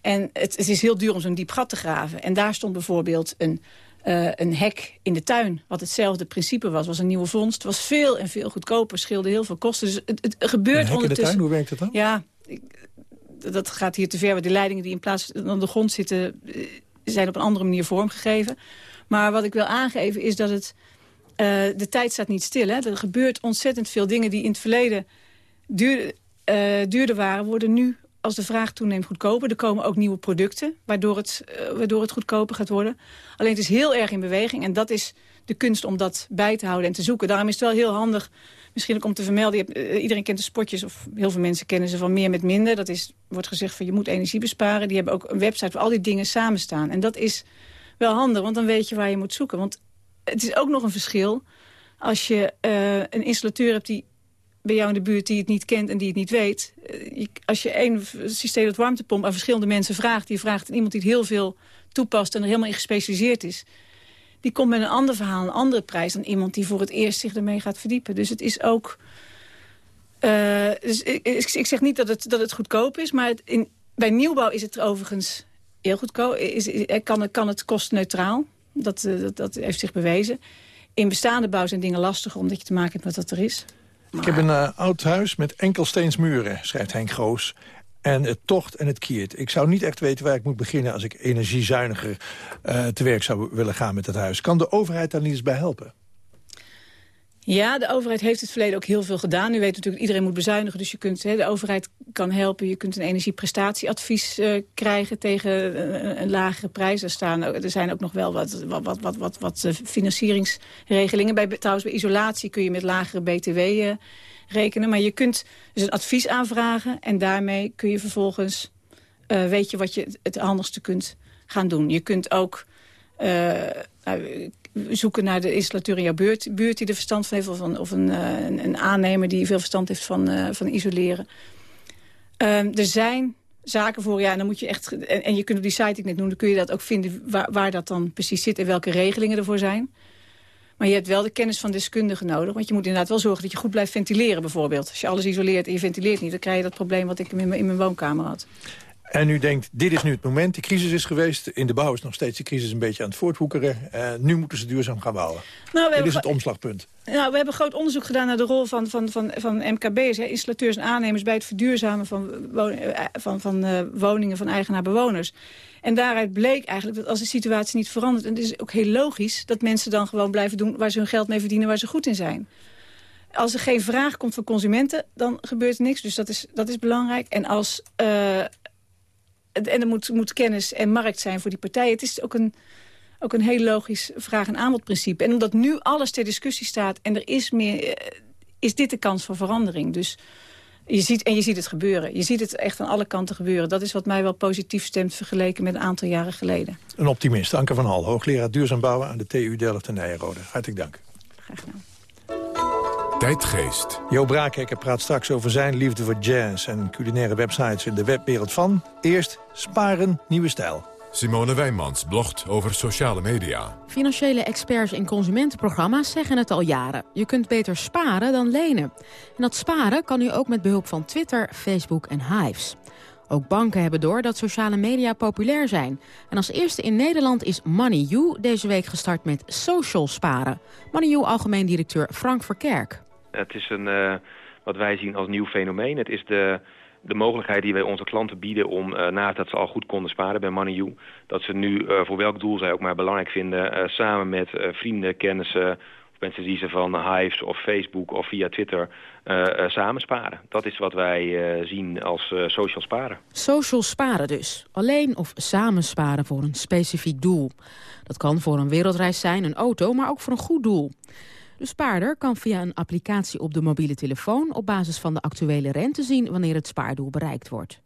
En het, het is heel duur om zo'n diep gat te graven. En daar stond bijvoorbeeld een, Eh, een hek in de tuin, wat hetzelfde principe was, was een nieuwe vondst. was veel en veel goedkoper, scheelde heel veel kosten. Dus het, het gebeurt een hek ondertussen... in de tuin, hoe werkt dat dan? Ja, ik, dat gaat hier te ver. Want de leidingen die in plaats van de grond zitten... eh, zijn op een andere manier vormgegeven. Maar wat ik wil aangeven is dat het... Uh, de tijd staat niet stil. Hè? Er gebeurt ontzettend veel dingen die in het verleden duur, uh, duurder waren... worden nu, als de vraag toeneemt, goedkoper. Er komen ook nieuwe producten, waardoor het, uh, waardoor het goedkoper gaat worden. Alleen het is heel erg in beweging. En dat is de kunst om dat bij te houden en te zoeken. Daarom is het wel heel handig misschien ook om te vermelden... Iedereen kent de spotjes, of heel veel mensen kennen ze van meer met minder. Dat is, wordt gezegd van je moet energie besparen. Die hebben ook een website waar al die dingen samen staan. En dat is wel handig, want dan weet je waar je moet zoeken. Want het is ook nog een verschil als je uh, een installateur hebt... die bij jou in de buurt die het niet kent en die het niet weet. Je, als je één systeem met warmtepomp aan verschillende mensen vraagt... die vraagt aan iemand die het heel veel toepast en er helemaal in gespecialiseerd is die komt met een ander verhaal, een andere prijs... dan iemand die voor het eerst zich ermee gaat verdiepen. Dus het is ook... Uh, dus ik, ik, zeg niet dat het, dat het goedkoop is, maar het in, bij nieuwbouw is het overigens heel goedkoop. Is, is, kan, kan het kostneutraal, dat, uh, dat, dat heeft zich bewezen. In bestaande bouw zijn dingen lastiger omdat je te maken hebt met wat er is. Maar... Ik heb een uh, oud huis met enkelsteensmuren, schrijft Henk Groos. En het tocht en het kiert. Ik zou niet echt weten waar ik moet beginnen... als ik energiezuiniger uh, te werk zou willen gaan met het huis. Kan de overheid daar niet eens bij helpen? Ja, de overheid heeft het verleden ook heel veel gedaan. U weet natuurlijk, iedereen moet bezuinigen. Dus je kunt, hè, de overheid kan helpen. Je kunt een energieprestatieadvies uh, krijgen tegen een, een, lagere prijs. Er, staan, er zijn ook nog wel wat, wat, wat, wat, wat, wat financieringsregelingen. Bij, trouwens, bij isolatie kun je met lagere btw... Rekenen. Maar je kunt dus een advies aanvragen en daarmee kun je vervolgens... Weet je wat je het handigste kunt gaan doen. Je kunt ook uh, zoeken naar de installateur in jouw buurt, buurt die er verstand van heeft... of een, of een, uh, een, aannemer die veel verstand heeft van, van isoleren. er zijn zaken voor, ja, en dan moet je echt... En, en je kunt op die site ik net noemde, kun je dat ook vinden... Waar, waar dat dan precies zit en welke regelingen ervoor zijn... Maar je hebt wel de kennis van deskundigen nodig. Want je moet inderdaad wel zorgen dat je goed blijft ventileren bijvoorbeeld. Als je alles isoleert en je ventileert niet... dan krijg je dat probleem wat ik in mijn, in mijn woonkamer had. En u denkt, dit is nu het moment, de crisis is geweest. In de bouw is nog steeds de crisis een beetje aan het voortwoekeren. Uh, nu moeten ze duurzaam gaan bouwen. Nou, dit is het omslagpunt. Nou, we hebben groot onderzoek gedaan naar de rol van, van, van, van MKB's, hè, installateurs en aannemers... bij het verduurzamen van, won van, van uh, woningen van eigenaar-bewoners. En daaruit bleek eigenlijk dat als de situatie niet verandert... en het is ook heel logisch dat mensen dan gewoon blijven doen... waar ze hun geld mee verdienen, waar ze goed in zijn. Als er geen vraag komt van consumenten, dan gebeurt er niks. Dus dat is, dat is belangrijk. En als... Uh, en er moet, moet kennis en markt zijn voor die partijen. Het is ook een, ook een heel logisch vraag- en aanbodprincipe. En omdat nu alles ter discussie staat en er is meer... is dit de kans voor verandering. Dus je ziet, en je ziet het gebeuren. Je ziet het echt aan alle kanten gebeuren. Dat is wat mij wel positief stemt vergeleken met een aantal jaren geleden. Een optimist. Anke van Hal, hoogleraar duurzaam bouwen aan de TU Delft en Nijenrode. Hartelijk dank. Graag gedaan. Tijdgeest. Jo Braakhekker praat straks over zijn liefde voor jazz... en culinaire websites in de webwereld van... Eerst Sparen Nieuwe Stijl. Simone Wijnmans blogt over sociale media. Financiële experts in consumentenprogramma's zeggen het al jaren. Je kunt beter sparen dan lenen. En dat sparen kan nu ook met behulp van Twitter, Facebook en Hives. Ook banken hebben door dat sociale media populair zijn. En als eerste in Nederland is MoneyU deze week gestart met social sparen. MoneyU algemeen directeur Frank Verkerk. Het is een, uh, wat wij zien als nieuw fenomeen. Het is de, de mogelijkheid die wij onze klanten bieden om, uh, naast dat ze al goed konden sparen bij MoneyU... dat ze nu, uh, voor welk doel zij ook maar belangrijk vinden... samen met vrienden, kennissen, mensen die ze van Hives of Facebook of via Twitter samen sparen. Dat is wat wij zien als social sparen. Social sparen dus. Alleen of samen sparen voor een specifiek doel. Dat kan voor een wereldreis zijn, een auto, maar ook voor een goed doel. De spaarder kan via een applicatie op de mobiele telefoon... op basis van de actuele rente zien wanneer het spaardoel bereikt wordt.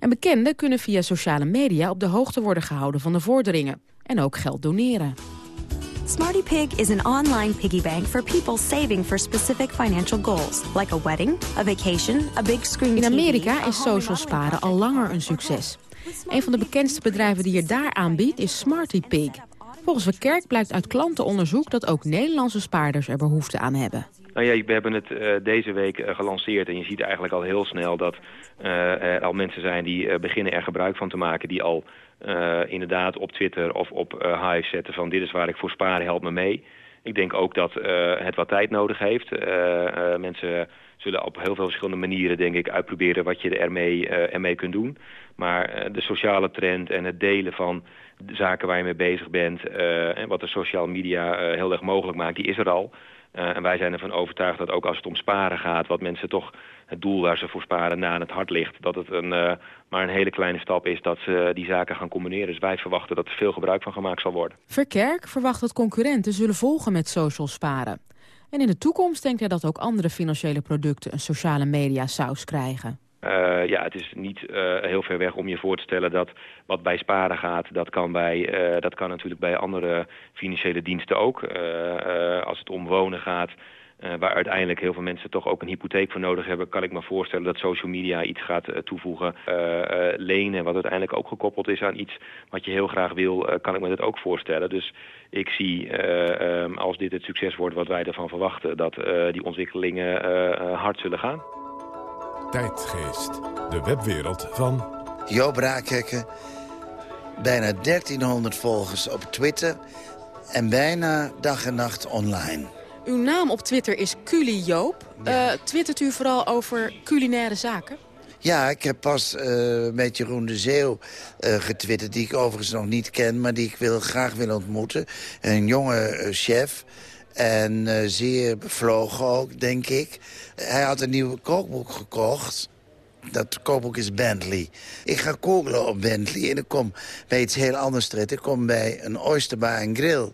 En bekenden kunnen via sociale media op de hoogte worden gehouden van de vorderingen. En ook geld doneren. Smarty Pig is an online piggy bank for people saving for specific financial goals, like a wedding, a vacation, a big screen In Amerika is social sparen al langer een succes. Een van de bekendste bedrijven die je daar aanbiedt is Smarty Pig. Volgens Verkerk blijkt uit klantenonderzoek dat ook Nederlandse spaarders er behoefte aan hebben. Nou ja, we hebben het uh, deze week uh, gelanceerd en je ziet eigenlijk al heel snel dat uh, er al mensen zijn die beginnen er gebruik van te maken. Die al inderdaad op Twitter of op Hive zetten van dit is waar ik voor spaar, help me mee. Ik denk ook dat het wat tijd nodig heeft. mensen zullen op heel veel verschillende manieren, denk ik, uitproberen wat je ermee, ermee kunt doen. Maar de sociale trend en het delen van de zaken waar je mee bezig bent... en wat de social media heel erg mogelijk maakt, die is er al. En wij zijn ervan overtuigd dat ook als het om sparen gaat... wat mensen toch het doel waar ze voor sparen na aan het hart ligt... dat het een, maar een hele kleine stap is dat ze die zaken gaan combineren. Dus wij verwachten dat er veel gebruik van gemaakt zal worden. Verkerk verwacht dat concurrenten zullen volgen met social sparen. En in de toekomst denkt hij dat ook andere financiële producten... een sociale media saus krijgen. Uh, ja, het is niet uh, heel ver weg om je voor te stellen dat wat bij sparen gaat, dat kan, bij, uh, dat kan natuurlijk bij andere financiële diensten ook. als het om wonen gaat, waar uiteindelijk heel veel mensen toch ook een hypotheek voor nodig hebben, kan ik me voorstellen dat social media iets gaat toevoegen. lenen, wat uiteindelijk ook gekoppeld is aan iets wat je heel graag wil, kan ik me dat ook voorstellen. Dus ik zie, um, als dit het succes wordt wat wij ervan verwachten, dat die ontwikkelingen hard zullen gaan. Tijdgeest, de webwereld van... Joop Raakhekken, bijna 1300 volgers op Twitter... en bijna dag en nacht online. Uw naam op Twitter is Culi Joop. Ja. Uh, twittert u vooral over culinaire zaken? Ja, ik heb pas uh, met Jeroen de Zeeuw uh, getwitterd... die ik overigens nog niet ken, maar die ik wil, graag wil ontmoeten. Een jonge chef... En zeer bevlogen ook, denk ik. Hij had een nieuw kookboek gekocht. Dat kookboek is Bentley. Ik ga googlen op Bentley en ik kom bij iets heel anders terecht. Ik kom bij een oysterbar en grill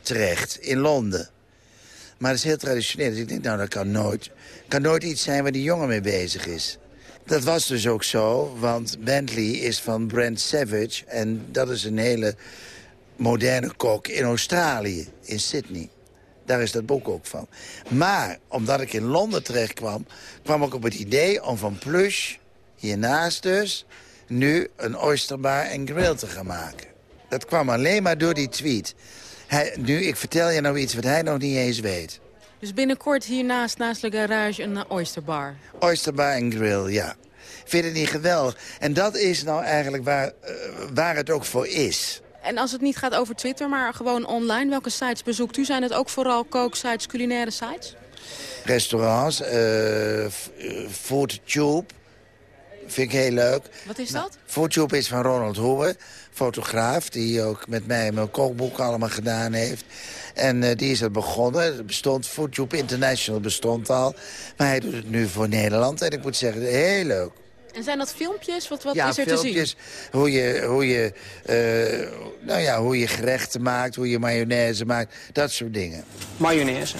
terecht in Londen. Maar dat is heel traditioneel. Dus ik denk, nou, dat kan nooit, kan nooit iets zijn waar die jongen mee bezig is. Dat was dus ook zo, want Bentley is van Brent Savage... en dat is een hele moderne kok in Australië, in Sydney. Daar is dat boek ook van. Maar omdat ik in Londen terecht kwam... kwam ik op het idee om van Plush, hiernaast dus... nu een oysterbar en grill te gaan maken. Dat kwam alleen maar door die tweet. Hij, nu, ik vertel je nou iets wat hij nog niet eens weet. Dus binnenkort hiernaast, naast de garage, een oysterbar? Oysterbar en grill, ja. Vind je het niet geweldig? En dat is nou eigenlijk waar, uh, waar het ook voor is. En als het niet gaat over Twitter, maar gewoon online, welke sites bezoekt u? Zijn het ook vooral kooksites, culinaire sites? Restaurants, uh, FoodTube, vind ik heel leuk. Wat is dat? FoodTube is van Ronald Hoewe, fotograaf... die ook met mij mijn kookboek allemaal gedaan heeft. En uh, die is er begonnen. Het bestond, FoodTube International bestond al. Maar hij doet het nu voor Nederland. En ik moet zeggen, heel leuk. En zijn dat filmpjes? Wat, wat ja, is er filmpjes, te zien? Hoe je, hoe, je, uh, nou ja, hoe je gerechten maakt, hoe je mayonaise maakt. Dat soort dingen. Mayonaise.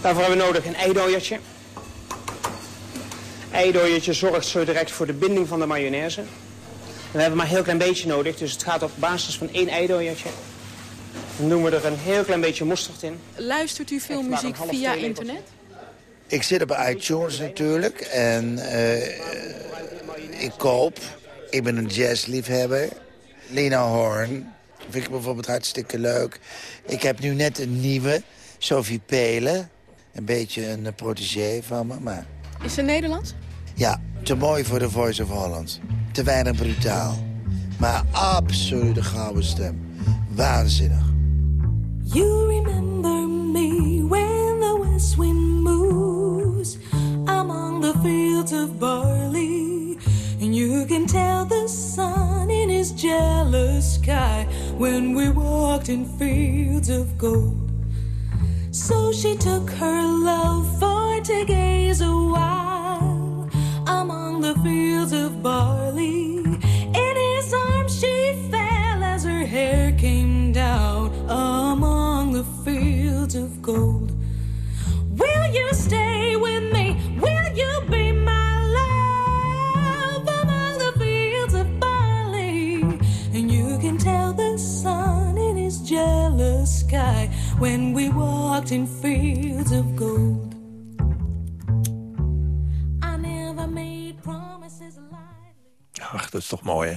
Daarvoor hebben we nodig een eidooiertje. Eidooiertje zorgt zo direct voor de binding van de mayonaise. We hebben maar een heel klein beetje nodig, dus het gaat op basis van één eidooiertje. Dan doen we er een heel klein beetje mosterd in. Luistert u veel muziek via internet? Ik zit op iTunes natuurlijk en uh, ik koop. Ik ben een jazzliefhebber. Lena Horn vind ik bijvoorbeeld hartstikke leuk. Ik heb nu net een nieuwe, Sophie Pelen. Een beetje een protégé van me, maar... Is ze Nederlands? Ja, te mooi voor de Voice of Holland. Te weinig brutaal. Maar absoluut de gouden stem. Waanzinnig. You remember me when the west wind moves among the fields of barley. And you can tell the sun in his jealous sky when we walked in fields of gold. So she took her love for to gaze a while among the fields of barley. Dat is toch mooi, hè?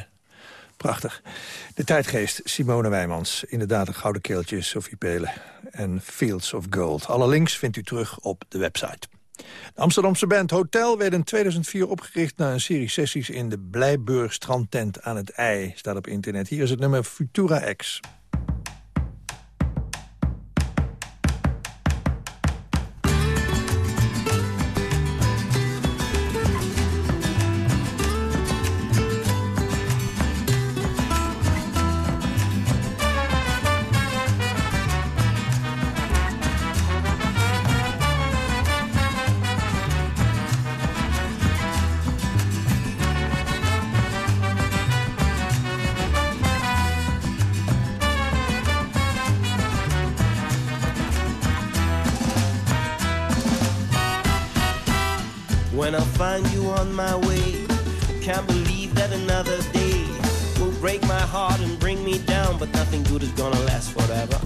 Prachtig. De tijdgeest, Simone Wijmans. Inderdaad, een gouden keeltje, Sophie Pelen. En Fields of Gold. Alle links vindt u terug op de website. De Amsterdamse band Hotel werd in 2004 opgericht... na een serie sessies in de Blijburg strandtent aan het IJ. Staat op internet. Hier is het nummer Futura X. but nothing good is gonna last forever.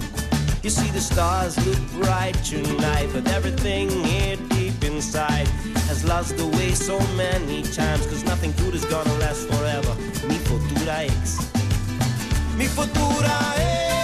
You see, the stars look bright tonight, but everything here deep inside has lost the way so many times, cause nothing good is gonna last forever. Mi futura ex. Mi futura ex.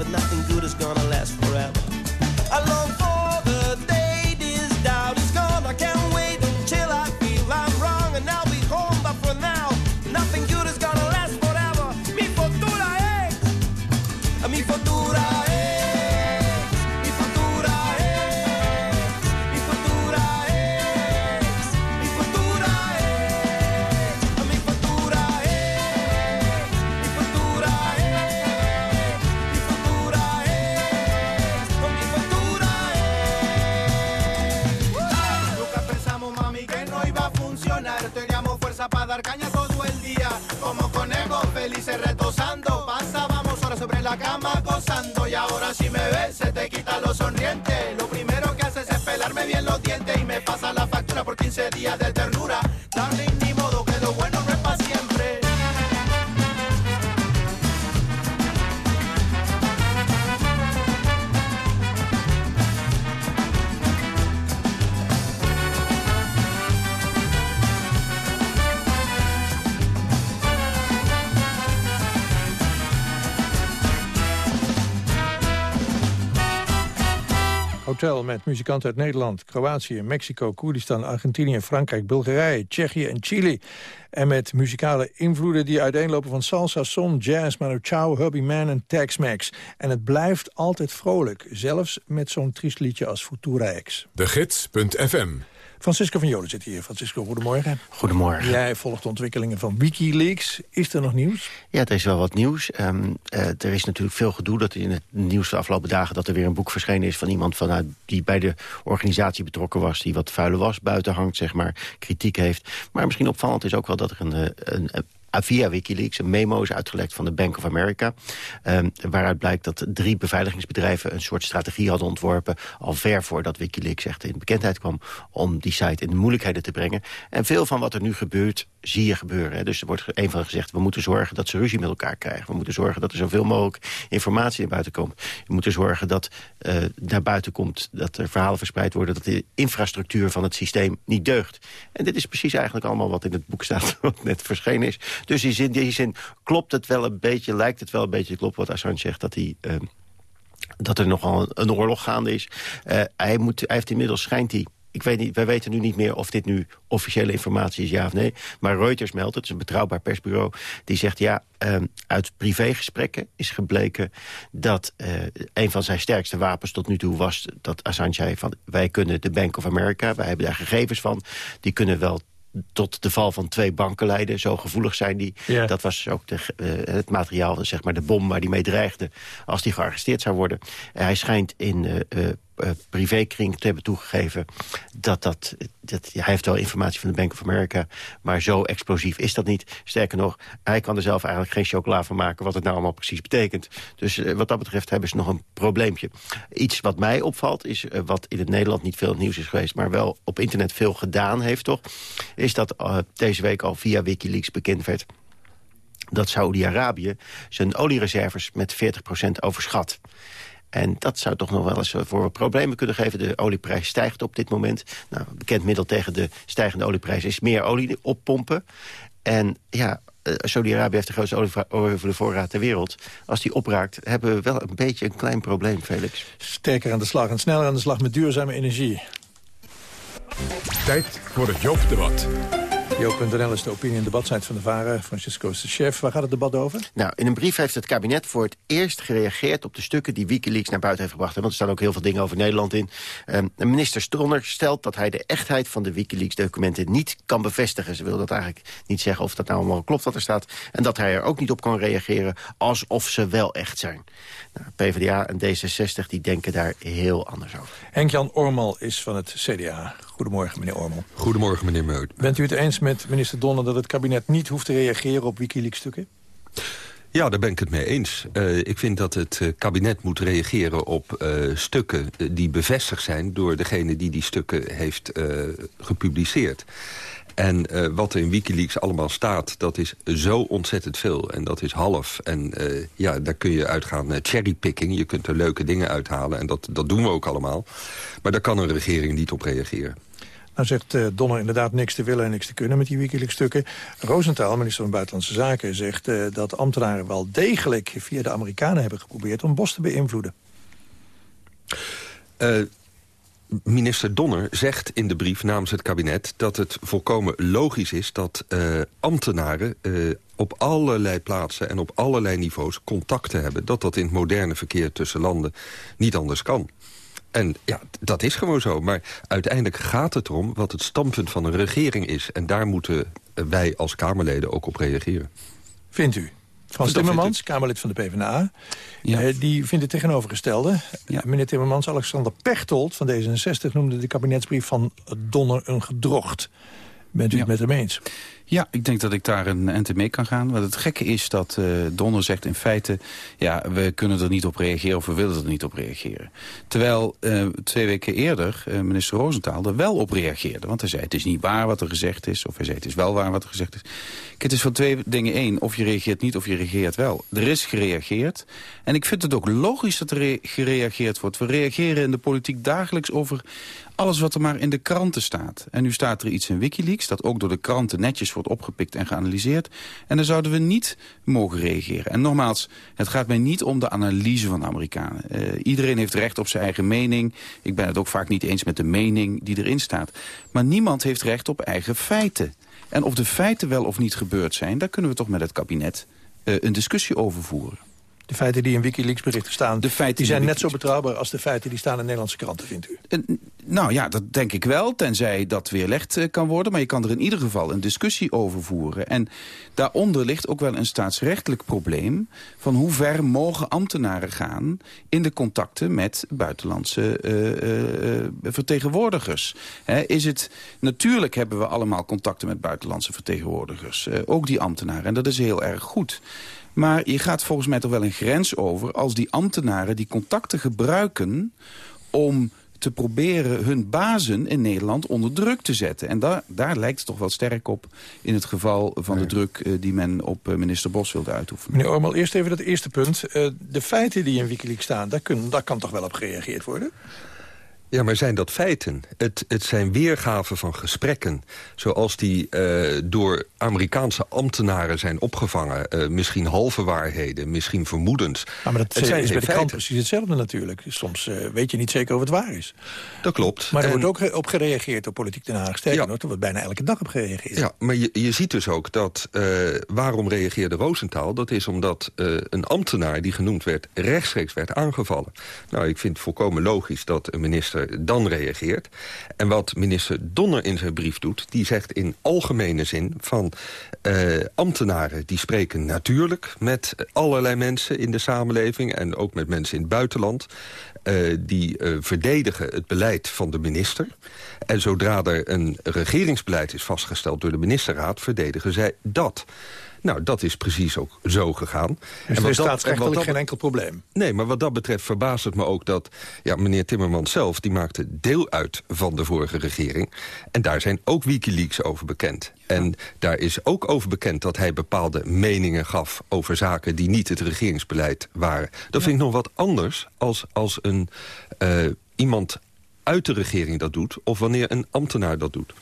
But nothing good lo primero que haces es pelarme bien los dientes. Y me pasa la factura por 15 días de ternura. Met muzikanten uit Nederland, Kroatië, Mexico, Koerdistan, Argentinië, Frankrijk, Bulgarije, Tsjechië en Chili. En met muzikale invloeden die uiteenlopen van salsa, son, jazz, Manu Chao, Herbie Man en Tex-Mex. En het blijft altijd vrolijk, zelfs met zo'n triest liedje als Futura X. De Gids.fm Francisco van Joden zit hier. Francisco, goedemorgen. Goedemorgen. Jij volgt de ontwikkelingen van Wikileaks. Is er nog nieuws? Ja, er is wel wat nieuws. Ehm, eh, er is natuurlijk veel gedoe dat in het nieuws de afgelopen dagen... dat er weer een boek verschenen is van iemand vanuit die bij de organisatie betrokken was... die wat vuile was buiten hangt, zeg maar, kritiek heeft. Maar misschien opvallend is ook wel dat er een, eh, een, een via Wikileaks een memo is uitgelekt van de Bank of America. ehm, waaruit blijkt dat drie beveiligingsbedrijven een soort strategie hadden ontworpen... al ver voordat Wikileaks echt in bekendheid kwam... om die site in de moeilijkheden te brengen. En veel van wat er nu gebeurt, zie je gebeuren. Hè. Dus er wordt een van gezegd, we moeten zorgen dat ze ruzie met elkaar krijgen. We moeten zorgen dat er zoveel mogelijk informatie naar buiten komt. We moeten zorgen dat eh, naar buiten komt dat er verhalen verspreid worden... dat de infrastructuur van het systeem niet deugt. En dit is precies eigenlijk allemaal wat in het boek staat... wat net verschenen is. Dus in zin- die zin klopt het wel een beetje, lijkt het wel een beetje... klopt wat Assange zegt, dat hij... eh, dat er nogal een, een oorlog gaande is. Eh, hij, moet, hij heeft inmiddels, schijnt hij... Ik weet niet, wij weten nu niet meer of dit nu officiële informatie is, ja of nee. Maar Reuters meldt het, het is een betrouwbaar persbureau... die zegt, ja, ehm, uit privégesprekken is gebleken... dat eh, een van zijn sterkste wapens tot nu toe was dat Assange zei... van wij kunnen de Bank of America, wij hebben daar gegevens van... die kunnen wel tot de val van twee banken leiden. Zo gevoelig zijn die. Ja. Dat was ook de, eh, het materiaal, zeg maar de bom waar die mee dreigde... als die gearresteerd zou worden. Eh, hij schijnt in privékring te hebben toegegeven... dat dat, dat hij heeft wel informatie van de Bank of America... maar zo explosief is dat niet. Sterker nog, hij kan er zelf eigenlijk geen chocola van maken... wat het nou allemaal precies betekent. Dus eh, wat dat betreft hebben ze nog een probleempje. Iets wat mij opvalt, is eh, wat in het Nederland niet veel nieuws is geweest... maar wel op internet veel gedaan heeft, toch... is dat eh, deze week al via Wikileaks bekend werd dat Saudi-Arabië zijn oliereserves met 40% overschat. En dat zou toch nog wel eens eh, voor problemen kunnen geven. De olieprijs stijgt op dit moment. Nou, bekend middel tegen de stijgende olieprijs is meer olie oppompen. En ja, eh, Saudi-Arabië heeft de grootste olievoorraad ter wereld. Als die opraakt, hebben we wel een beetje een klein probleem, Felix. Sterker aan de slag en sneller aan de slag met duurzame energie. Tijd voor het Joop-debat. Jo.nl is de opinie- en debatsite van de VARA. Francisco is de chef. Waar gaat het debat over? Nou, in een brief heeft het kabinet voor het eerst gereageerd... op de stukken die Wikileaks naar buiten heeft gebracht. Want er staan ook heel veel dingen over Nederland in. Ehm, minister Stronner stelt dat hij de echtheid van de Wikileaks-documenten niet kan bevestigen. Ze wil dat eigenlijk niet zeggen of dat nou allemaal klopt wat er staat. En dat hij er ook niet op kan reageren alsof ze wel echt zijn. Nou, PvdA en D66 die denken daar heel anders over. Henk-Jan Ormal is van het CDA. Goedemorgen, meneer Ormal. Goedemorgen, meneer Meut. Bent u het eens met minister Donner dat het kabinet niet hoeft te reageren op Wikileaks-stukken? Ja, daar ben ik het mee eens. Eh, ik vind dat het eh, kabinet moet reageren op eh, stukken die bevestigd zijn... door degene die die stukken heeft gepubliceerd. En wat er in Wikileaks allemaal staat, dat is zo ontzettend veel. En dat is half. En ja, daar kun je uitgaan uh, cherrypicking. Je kunt er leuke dingen uithalen. En dat, dat doen we ook allemaal. Maar daar kan een regering niet op reageren. Nou zegt eh, Donner inderdaad niks te willen en niks te kunnen met die Wikileaks-stukken. Roosentaal, minister van Buitenlandse Zaken, zegt eh, dat ambtenaren wel degelijk via de Amerikanen hebben geprobeerd om Bos te beïnvloeden. Uh, minister Donner zegt in de brief namens het kabinet... dat het volkomen logisch is dat ambtenaren op allerlei plaatsen... en op allerlei niveaus contacten hebben. Dat dat in het moderne verkeer tussen landen niet anders kan. En ja, dat is gewoon zo. Maar uiteindelijk gaat het erom wat het standpunt van een regering is. En daar moeten wij als Kamerleden ook op reageren. Vindt u? Frans Timmermans, Kamerlid van de PvdA, ja. uh, die vindt het tegenovergestelde. Ja. Meneer Timmermans, Alexander Pechtold van D66 noemde de kabinetsbrief van Donner een gedrocht. Bent u ja. het met hem eens? Ja, ik denk dat ik daar een ente mee kan gaan. Want het gekke is dat uh, Donner zegt in feite... ja, we kunnen er niet op reageren of we willen er niet op reageren. Terwijl uh, twee weken eerder uh, minister Roosentaal er wel op reageerde. Want hij zei het is niet waar wat er gezegd is. Of hij zei het is wel waar wat er gezegd is. Kijk, het is van twee dingen één. Of je reageert niet of je reageert wel. Er is gereageerd. En ik vind het ook logisch dat er gereageerd wordt. We reageren in de politiek dagelijks over alles wat er maar in de kranten staat. En nu staat er iets in Wikileaks dat ook door de kranten netjes wordt opgepikt en geanalyseerd. En dan zouden we niet mogen reageren. En nogmaals, het gaat mij niet om de analyse van de Amerikanen. Uh, iedereen heeft recht op zijn eigen mening. Ik ben het ook vaak niet eens met de mening die erin staat. Maar niemand heeft recht op eigen feiten. En of de feiten wel of niet gebeurd zijn... daar kunnen we toch met het kabinet uh, een discussie over voeren. De feiten die in Wikileaks berichten staan, de feiten die zijn net zo betrouwbaar als de feiten die staan in Nederlandse kranten, vindt u? Nou ja, dat denk ik wel, tenzij dat weerlegd uh, kan worden. Maar je kan er in ieder geval een discussie over voeren. En daaronder ligt ook wel een staatsrechtelijk probleem... van hoe ver mogen ambtenaren gaan in de contacten met buitenlandse uh, vertegenwoordigers. He, is het, natuurlijk hebben we allemaal contacten met buitenlandse vertegenwoordigers. ook die ambtenaren, en dat is heel erg goed. Maar je gaat volgens mij toch wel een grens over... als die ambtenaren die contacten gebruiken om te proberen hun bazen in Nederland onder druk te zetten. En daar, daar lijkt het toch wel sterk op in het geval van nee. de druk uh, die men op uh, minister Bos wilde uitoefenen. Meneer Ormel, eerst even dat eerste punt. Uh, de feiten die in Wikileaks staan, daar, kun, daar kan toch wel op gereageerd worden? Ja, maar zijn dat feiten? Het, het zijn weergaven van gesprekken... zoals die uh, door Amerikaanse ambtenaren zijn opgevangen. Uh, misschien halve waarheden, misschien vermoedens. Ja, maar dat het zijn is bij de krant precies hetzelfde natuurlijk. Soms uh, weet je niet zeker of het waar is. Dat klopt. Maar er en... wordt ook op gereageerd door Politiek Den Haag. Sterker ja. er wordt bijna elke dag op gereageerd. Ja, maar je, je ziet dus ook dat... waarom reageerde Roosentaal? Dat is omdat een ambtenaar die genoemd werd... rechtstreeks werd aangevallen. Nou, ik vind het volkomen logisch dat een minister dan reageert. En wat minister Donner in zijn brief doet... die zegt in algemene zin van uh, ambtenaren... die spreken natuurlijk met allerlei mensen in de samenleving... en ook met mensen in het buitenland. Uh, die uh, verdedigen het beleid van de minister. En zodra er een regeringsbeleid is vastgesteld door de ministerraad... verdedigen zij dat. Nou, dat is precies ook zo gegaan. Dus en er is staatsrechtelijk geen enkel probleem? Nee, maar wat dat betreft verbaast het me ook dat... Ja, meneer Timmermans zelf, die maakte deel uit van de vorige regering. En daar zijn ook Wikileaks over bekend. En daar is ook over bekend dat hij bepaalde meningen gaf... over zaken die niet het regeringsbeleid waren. Dat vind ik nog wat anders als, als een, uh, iemand uit de regering dat doet... of wanneer een ambtenaar dat doet.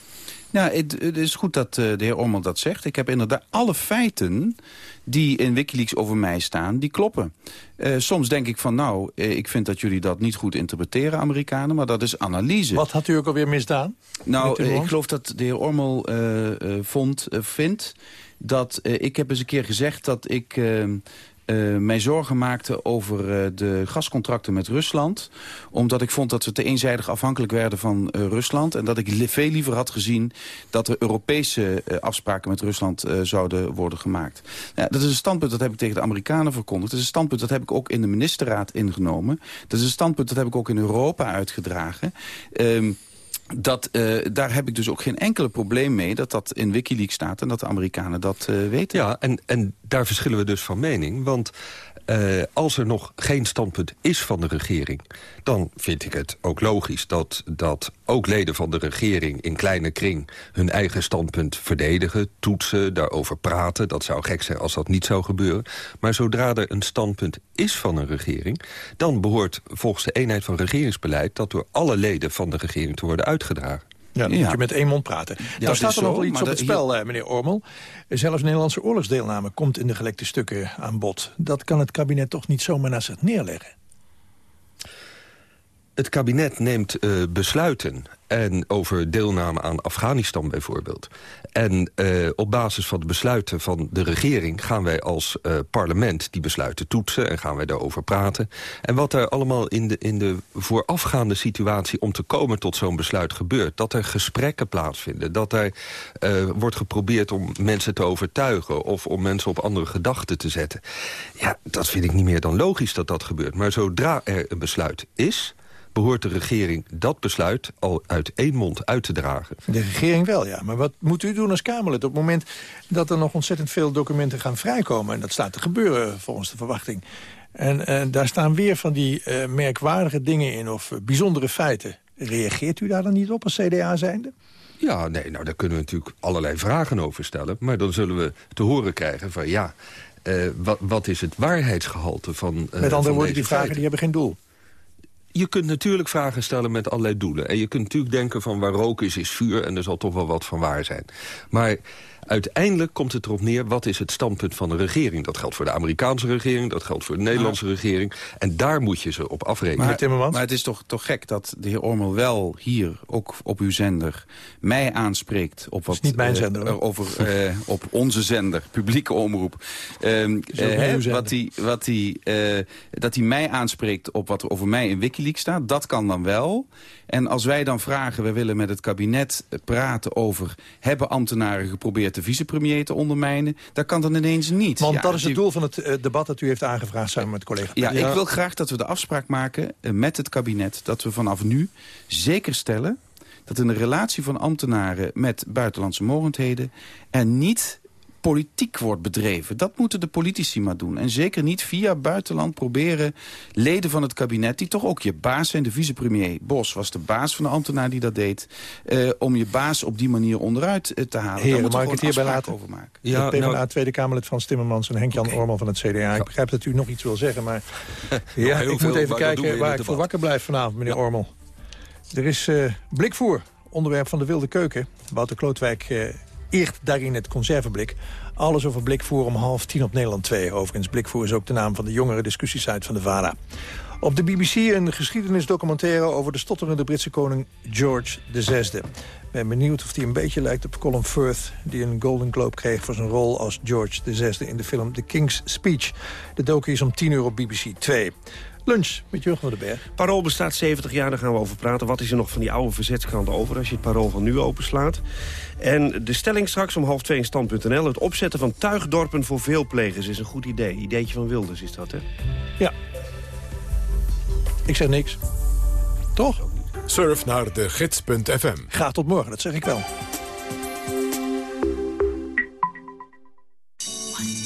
Ja, het, het, is goed dat uh, de heer Ormel dat zegt. Ik heb inderdaad alle feiten die in Wikileaks over mij staan, die kloppen. Uh, soms denk ik van, nou, uh, ik vind dat jullie dat niet goed interpreteren, Amerikanen, maar dat is analyse. Wat had u ook alweer misdaan? Nou, ik geloof dat de heer Ormel vond, vindt dat... ik heb eens een keer gezegd dat ik uh, mij zorgen maakte over uh, de gascontracten met Rusland. Omdat ik vond dat we te eenzijdig afhankelijk werden van uh, Rusland. En dat ik veel liever had gezien dat er Europese afspraken met Rusland zouden worden gemaakt. Dat is een standpunt dat heb ik tegen de Amerikanen verkondigd. Dat is een standpunt dat heb ik ook in de ministerraad ingenomen. Dat is een standpunt dat heb ik ook in Europa uitgedragen. Ehm, dat, daar heb ik dus ook geen enkele probleem mee dat dat in Wikileaks staat... en dat de Amerikanen dat weten. Ja, en, en daar verschillen we dus van mening. Want uh, als er nog geen standpunt is van de regering... dan vind ik het ook logisch dat, dat ook leden van de regering... in kleine kring hun eigen standpunt verdedigen, toetsen, daarover praten. Dat zou gek zijn als dat niet zou gebeuren. Maar zodra er een standpunt is van een regering... dan behoort volgens de eenheid van regeringsbeleid... dat door alle leden van de regering te worden uitgedragen. Ja, dan moet je met één mond praten. Ja, Daar staat er nog wel iets op het spel, hier... meneer Ormel. Zelfs Nederlandse oorlogsdeelname komt in de gelekte stukken aan bod. Dat kan het kabinet toch niet zomaar naar zich neerleggen? Het kabinet neemt uh, besluiten en over deelname aan Afghanistan bijvoorbeeld. En uh, op basis van de besluiten van de regering... gaan wij als uh, parlement die besluiten toetsen en gaan wij daarover praten. En wat er allemaal in de, in de voorafgaande situatie... om te komen tot zo'n besluit gebeurt. Dat er gesprekken plaatsvinden. Dat er wordt geprobeerd om mensen te overtuigen... of om mensen op andere gedachten te zetten. Ja, dat vind ik niet meer dan logisch dat dat gebeurt. Maar zodra er een besluit is behoort de regering dat besluit al uit één mond uit te dragen. De regering wel, ja. Maar wat moet u doen als Kamerlid op het moment dat er nog ontzettend veel documenten gaan vrijkomen? En dat staat te gebeuren volgens de verwachting. En uh, daar staan weer van die uh, merkwaardige dingen in of uh, bijzondere feiten. Reageert u daar dan niet op als CDA zijnde? Ja, nee, nou daar kunnen we natuurlijk allerlei vragen over stellen. Maar dan zullen we te horen krijgen van ja, wat, wat, is het waarheidsgehalte van Met andere woorden, die vragen die hebben geen doel je kunt natuurlijk vragen stellen met allerlei doelen. En je kunt natuurlijk denken van waar rook is, is vuur... en er zal toch wel wat van waar zijn. Maar uiteindelijk komt het erop neer... wat is het standpunt van de regering. Dat geldt voor de Amerikaanse regering, dat geldt voor de Nederlandse regering. En daar moet je ze op afrekenen. Maar, maar het is toch, toch gek dat de heer Ormel wel hier, ook op uw zender... mij aanspreekt op wat... niet mijn zender, uh, over, uh, Op onze zender, publieke omroep. Uh, wat die, wat die, dat hij mij aanspreekt op wat er over mij in Wikileaks staat. Dat kan dan wel. En als wij dan vragen, we willen met het kabinet praten over... hebben ambtenaren geprobeerd de vicepremier te ondermijnen? Dat kan dan ineens niet. Want ja, dat is het doel van het uh, debat dat u heeft aangevraagd samen met collega. Ja, ik wil graag dat we de afspraak maken uh, met het kabinet... dat we vanaf nu zeker stellen dat in de relatie van ambtenaren met buitenlandse mogendheden... er niet politiek wordt bedreven. Dat moeten de politici maar doen. En zeker niet via buitenland proberen leden van het kabinet... die toch ook je baas zijn. De vicepremier Bos was de baas van de ambtenaar die dat deed... Uh, om je baas op die manier onderuit uh, te halen. Heren, mag ik het hierbij laten? Over maken. Ja, de PvdA nou, Tweede Kamerlid van Timmermans en Henk-Jan okay. Ormel van het CDA. Ik begrijp dat u nog iets wil zeggen, maar ja, ik moet even kijken waar ik voor wakker blijf vanavond, meneer ja. Ormel. Er is uh, blikvoer, onderwerp van de Wilde Keuken. Wouter Klootwijk eert daarin het conserveblik. Alles over Blikvoer om half tien op Nederland 2. Overigens, Blikvoer is ook de naam van de jongere discussiesite van de VARA. Op de BBC een geschiedenisdocumentaire over de stotterende Britse koning George VI. Ik ben benieuwd of hij een beetje lijkt op Colin Firth... die een Golden Globe kreeg voor zijn rol als George VI in de film The King's Speech. De docu is om 10 uur op BBC 2. Lunch met Jurgen van den Berg. Parool bestaat 70 jaar, daar gaan we over praten. Wat is er nog van die oude verzetskrant over als je het parool van nu openslaat? En de stelling straks om half twee in stand.nl. Het opzetten van tuigdorpen voor veelplegers is een goed idee. Ideetje van Wilders is dat, hè? Ja. Ik zeg niks. Toch? Surf naar de gids.fm. Ga tot morgen, dat zeg ik wel.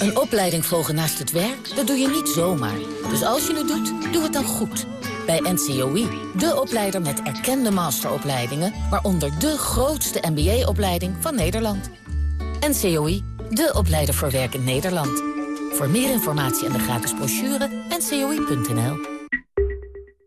Een opleiding volgen naast het werk, dat doe je niet zomaar. Dus als je het doet, doe het dan goed. Bij NCOI, de opleider met erkende masteropleidingen... waaronder de grootste MBA-opleiding van Nederland. NCOI, de opleider voor werk in Nederland. Voor meer informatie en de gratis brochure, ncoi.nl.